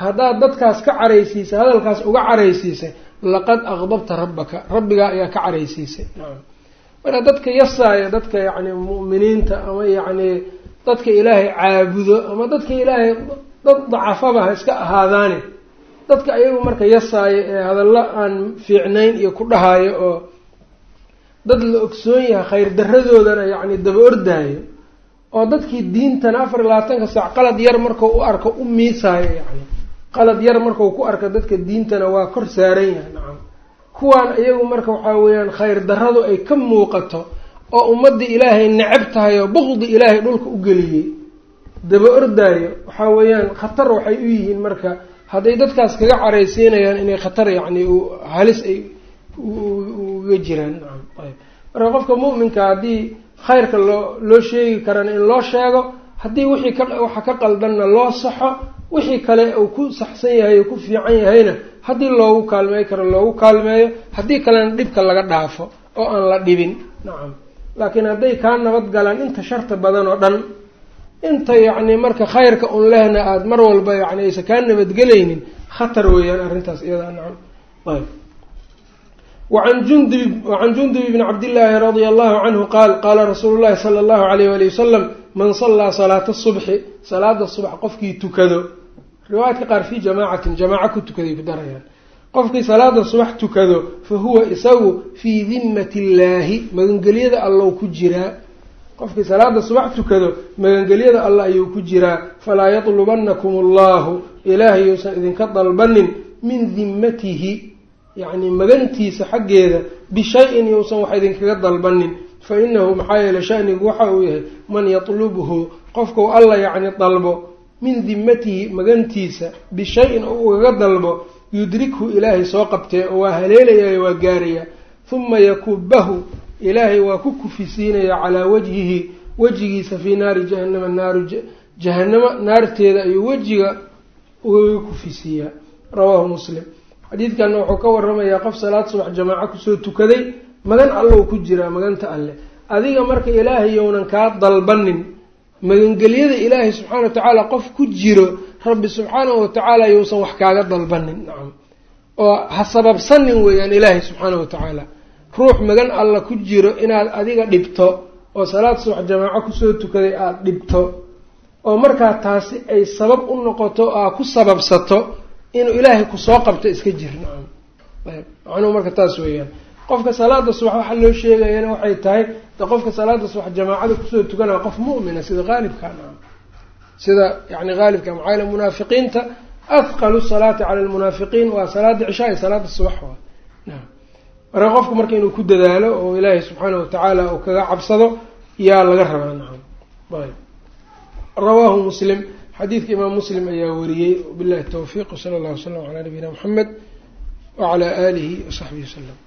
haddaad dadkaas ka caraysiisay hadalkaas uga caraysiisay laqad aqdabta rabbaka rabbigaa ayaa ka caraysiisay. Marka dadka yasaaya dadka yacni mu'miniinta ama yacni dadka ilaahay caabudo ama dadka ilaahay dad dacafaba ha iska ahaadaane dadka ayagu marka yasaaya ee hadallo aan fiicnayn iyo ku dhahaayo oo dad la ogsoon yahay khayr daradoodana yacni daba ordaayo oo dadkii diintana afar iyo labaatanka saac qalad yar markau u arko u miisaayo yacni qalad yar markau ku arko dadka diintana waa kor saaran yahay nacam kuwaan iyagu marka waxaa weeyaan khayr darradu ay ka muuqato oo ummadda ilaahay necab tahay oo buqdi ilaahay dhulka u geliyey daba ordaayo waxaa weeyaan khatar waxay u yihiin marka hadday dadkaas kaga caraysiinayaan inay khatar yacni halis ay uga jiraan nacam ayb marka qofka mu'minka haddii khayrka loo loo sheegi karana in loo sheego haddii wixii ka waxa ka qaldanna loo saxo wixii kale uu ku saxsan yahay oo ku fiican yahayna haddii loogu kaalmey karo loogu kaalmeeyo haddii kalena dhibka laga dhaafo oo aan la dhibin. Nacam laakiin hadday kaa nabad galaan inta sharta badan oo dhan inta yacni marka khayrka un lehna aada mar walba yacni aysan kaa nabadgelaynin khatar weeyaan arrintaas iyadaa. Nacam ayb wacan jundub bni cabdillaahi radia allahu canhu qaal qaala rasuulu llahi sala allahu alayh wali wasalam man sallaa salaata subxi salaada subax qofkii tukado riwaayadka qaar fii jamaacatin jamaaco ku tukaday ku darayaan qofkii salaada subax tukado fa huwa isagu fii dimmati illaahi magangelyada allow ku jiraa qofkii salaada subax tukado magangelyada alla ayuu ku jiraa falaa yatlubannakum allahu ilaahay yousan idinka dalbanin min dimmatihi yacni magantiisa xaggeeda bishay-in yousan wax idinkaga dalbanin. Fa inahu maxaa yeele shanigu waxa uu yahay man yatlubhu qofkau alla yacni dalbo min dimmatihi magantiisa bishay-in oo ugaga dalbo yudrikhu ilaahay soo qabtee oo waa haleelayayo waa gaaraya huma yakubahu ilaahay waa ku kufisiinaya calaa wajhihi wejigiisa fii naari jahannama naaru jahanamo naarteeda ayuu wejiga ugaga kufisiiyaa. Rawaahu muslim xadiidkanna wuxuu ka waramayaa qof salaad subax jamaaco ku soo tukaday magan allow ku jiraa maganta alleh adiga marka ilaahay younan kaa dalbanin magangelyada ilaahay subxaana wa tacaala qof ku jiro rabbi subxaanahu watacaala yousan wax kaaga dalbanin. Nacam oo ha sababsanin weeyaan ilaahay subxaana wa tacaala. Ruux magan alla ku jiro inaad adiga dhibto oo salaad subax jamaaco ku soo tukaday aada dhibto. Oo markaa taasi ay sabab u noqoto aa ku sababsato inuu ilaahay ku soo qabto iska jir. Nacam ayb. Macnuhu marka taas weeyaan. Qofka salaada subax waxaa loo sheegayana waxay tahay de qofka salaada subax jamaacada ku soo tukanaya qof mu'mina sida haalibka nacam sida yani haalibka maxaa munaafiqiinta ahqalu salaati cala lmunaafiqiin waa salaada cishaa iyo salaada subax waa. Naam. Marka qofku marka inuu ku dadaalo oo ilaahay subxaana watacaala uu kaga cabsado yaa laga rabaa. Nacam ayb. Rawaahu muslim xadiidka imaam muslim ayaa wariyey billahi towfiiq wsala allah wasalam calaa nabiyina muxamed wacalaa aalihi wasaxbihi wasalam